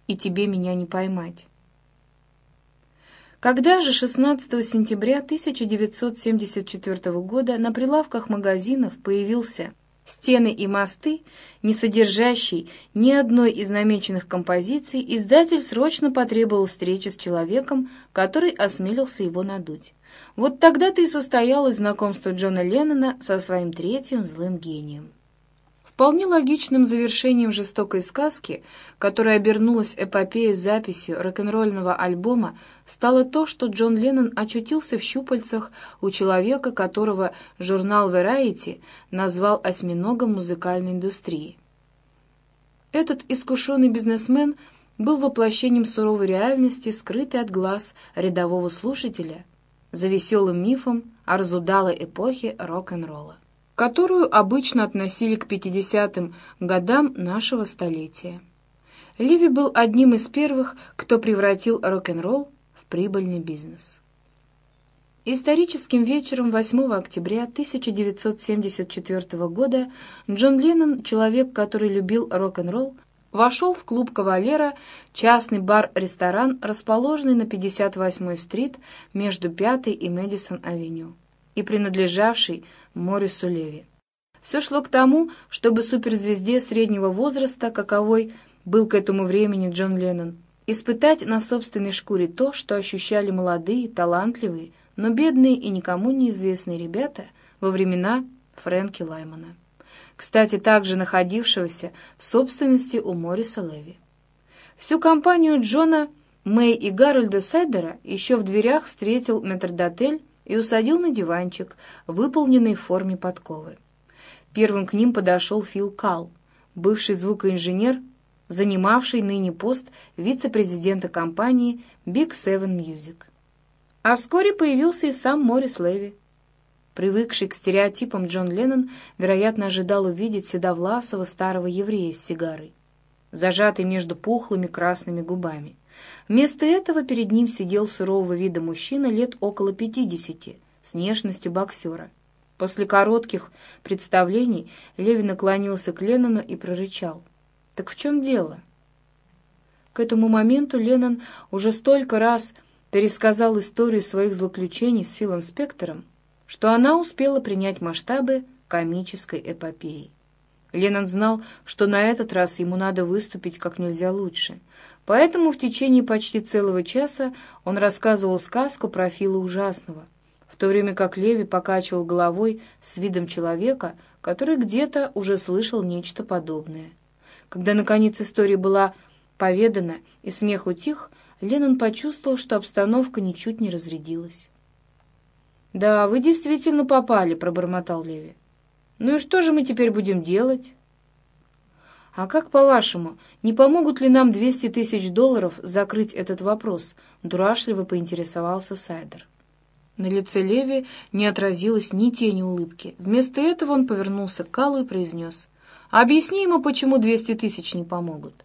«И тебе меня не поймать». Когда же 16 сентября 1974 года на прилавках магазинов появился Стены и мосты, не содержащий ни одной из намеченных композиций, издатель срочно потребовал встречи с человеком, который осмелился его надуть. Вот тогда-то и состоялось знакомство Джона Леннона со своим третьим злым гением. Вполне логичным завершением жестокой сказки, которая обернулась эпопеей с записью рок-н-ролльного альбома, стало то, что Джон Леннон очутился в щупальцах у человека, которого журнал Variety назвал осьминогом музыкальной индустрии. Этот искушенный бизнесмен был воплощением суровой реальности, скрытой от глаз рядового слушателя, за веселым мифом о разудалой эпохе рок-н-ролла, которую обычно относили к 50-м годам нашего столетия. Ливи был одним из первых, кто превратил рок-н-ролл в прибыльный бизнес. Историческим вечером 8 октября 1974 года Джон Леннон, человек, который любил рок-н-ролл, вошел в клуб «Кавалера», частный бар-ресторан, расположенный на 58-й стрит между 5-й и Мэдисон-авеню, и принадлежавший Морису Леви. Все шло к тому, чтобы суперзвезде среднего возраста, каковой был к этому времени Джон Леннон, испытать на собственной шкуре то, что ощущали молодые, талантливые, но бедные и никому неизвестные ребята во времена Фрэнки Лаймана. Кстати, также находившегося в собственности у Мориса Леви. Всю компанию Джона, Мэй и Гарольда Сайдера еще в дверях встретил метрдотель и усадил на диванчик, выполненный в форме подковы. Первым к ним подошел Фил Кал, бывший звукоинженер, занимавший ныне пост вице-президента компании Big Seven Music. А вскоре появился и сам Морис Леви. Привыкший к стереотипам Джон Леннон, вероятно, ожидал увидеть седовласого старого еврея с сигарой, зажатой между пухлыми красными губами. Вместо этого перед ним сидел сурового вида мужчина лет около пятидесяти, с внешностью боксера. После коротких представлений Леви наклонился к Леннону и прорычал. «Так в чем дело?» К этому моменту Леннон уже столько раз пересказал историю своих злоключений с Филом Спектором, что она успела принять масштабы комической эпопеи. Леннон знал, что на этот раз ему надо выступить как нельзя лучше, поэтому в течение почти целого часа он рассказывал сказку про Фила Ужасного, в то время как Леви покачивал головой с видом человека, который где-то уже слышал нечто подобное. Когда, наконец, история была поведана и смех утих, Леннон почувствовал, что обстановка ничуть не разрядилась. «Да, вы действительно попали», — пробормотал Леви. «Ну и что же мы теперь будем делать?» «А как, по-вашему, не помогут ли нам 200 тысяч долларов закрыть этот вопрос?» — дурашливо поинтересовался Сайдер. На лице Леви не отразилось ни тени улыбки. Вместо этого он повернулся к Калу и произнес. «Объясни ему, почему 200 тысяч не помогут».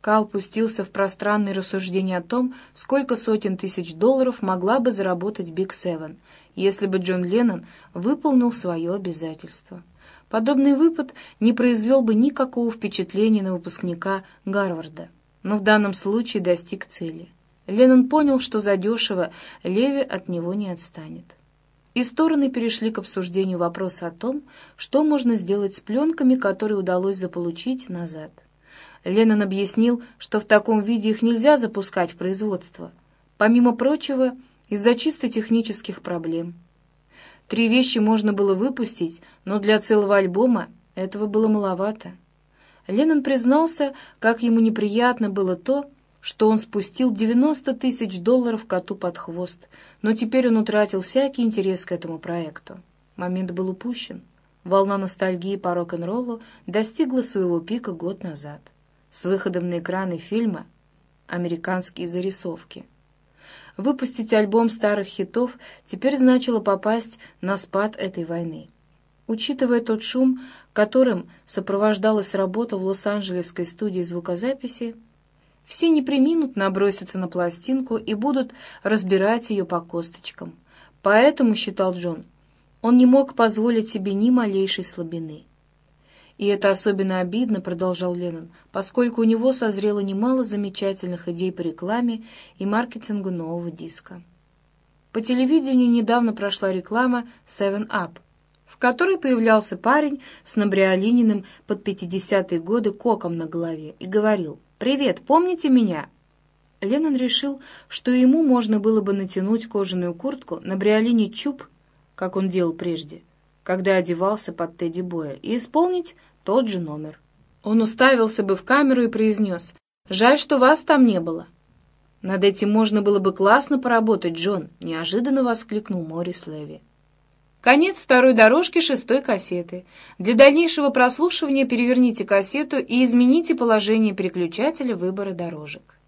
Кал пустился в пространные рассуждения о том, сколько сотен тысяч долларов могла бы заработать Биг Севен, если бы Джон Леннон выполнил свое обязательство. Подобный выпад не произвел бы никакого впечатления на выпускника Гарварда, но в данном случае достиг цели. Леннон понял, что задешево Леви от него не отстанет. И стороны перешли к обсуждению вопроса о том, что можно сделать с пленками, которые удалось заполучить назад. Леннон объяснил, что в таком виде их нельзя запускать в производство. Помимо прочего, из-за чисто технических проблем. Три вещи можно было выпустить, но для целого альбома этого было маловато. Леннон признался, как ему неприятно было то, что он спустил 90 тысяч долларов коту под хвост, но теперь он утратил всякий интерес к этому проекту. Момент был упущен. Волна ностальгии по рок-н-роллу достигла своего пика год назад с выходом на экраны фильма «Американские зарисовки». Выпустить альбом старых хитов теперь значило попасть на спад этой войны. Учитывая тот шум, которым сопровождалась работа в Лос-Анджелесской студии звукозаписи, все не приминут наброситься на пластинку и будут разбирать ее по косточкам. Поэтому, считал Джон, он не мог позволить себе ни малейшей слабины. И это особенно обидно, продолжал Леннон, поскольку у него созрело немало замечательных идей по рекламе и маркетингу нового диска. По телевидению недавно прошла реклама Seven Up, в которой появлялся парень с набриолининым под 50-е годы коком на голове и говорил «Привет, помните меня?» Леннон решил, что ему можно было бы натянуть кожаную куртку на бриолине чуб, как он делал прежде, когда одевался под Тедди Боя, и исполнить тот же номер. Он уставился бы в камеру и произнес «Жаль, что вас там не было». «Над этим можно было бы классно поработать, Джон», — неожиданно воскликнул Морис Леви. Конец второй дорожки шестой кассеты. Для дальнейшего прослушивания переверните кассету и измените положение переключателя выбора дорожек.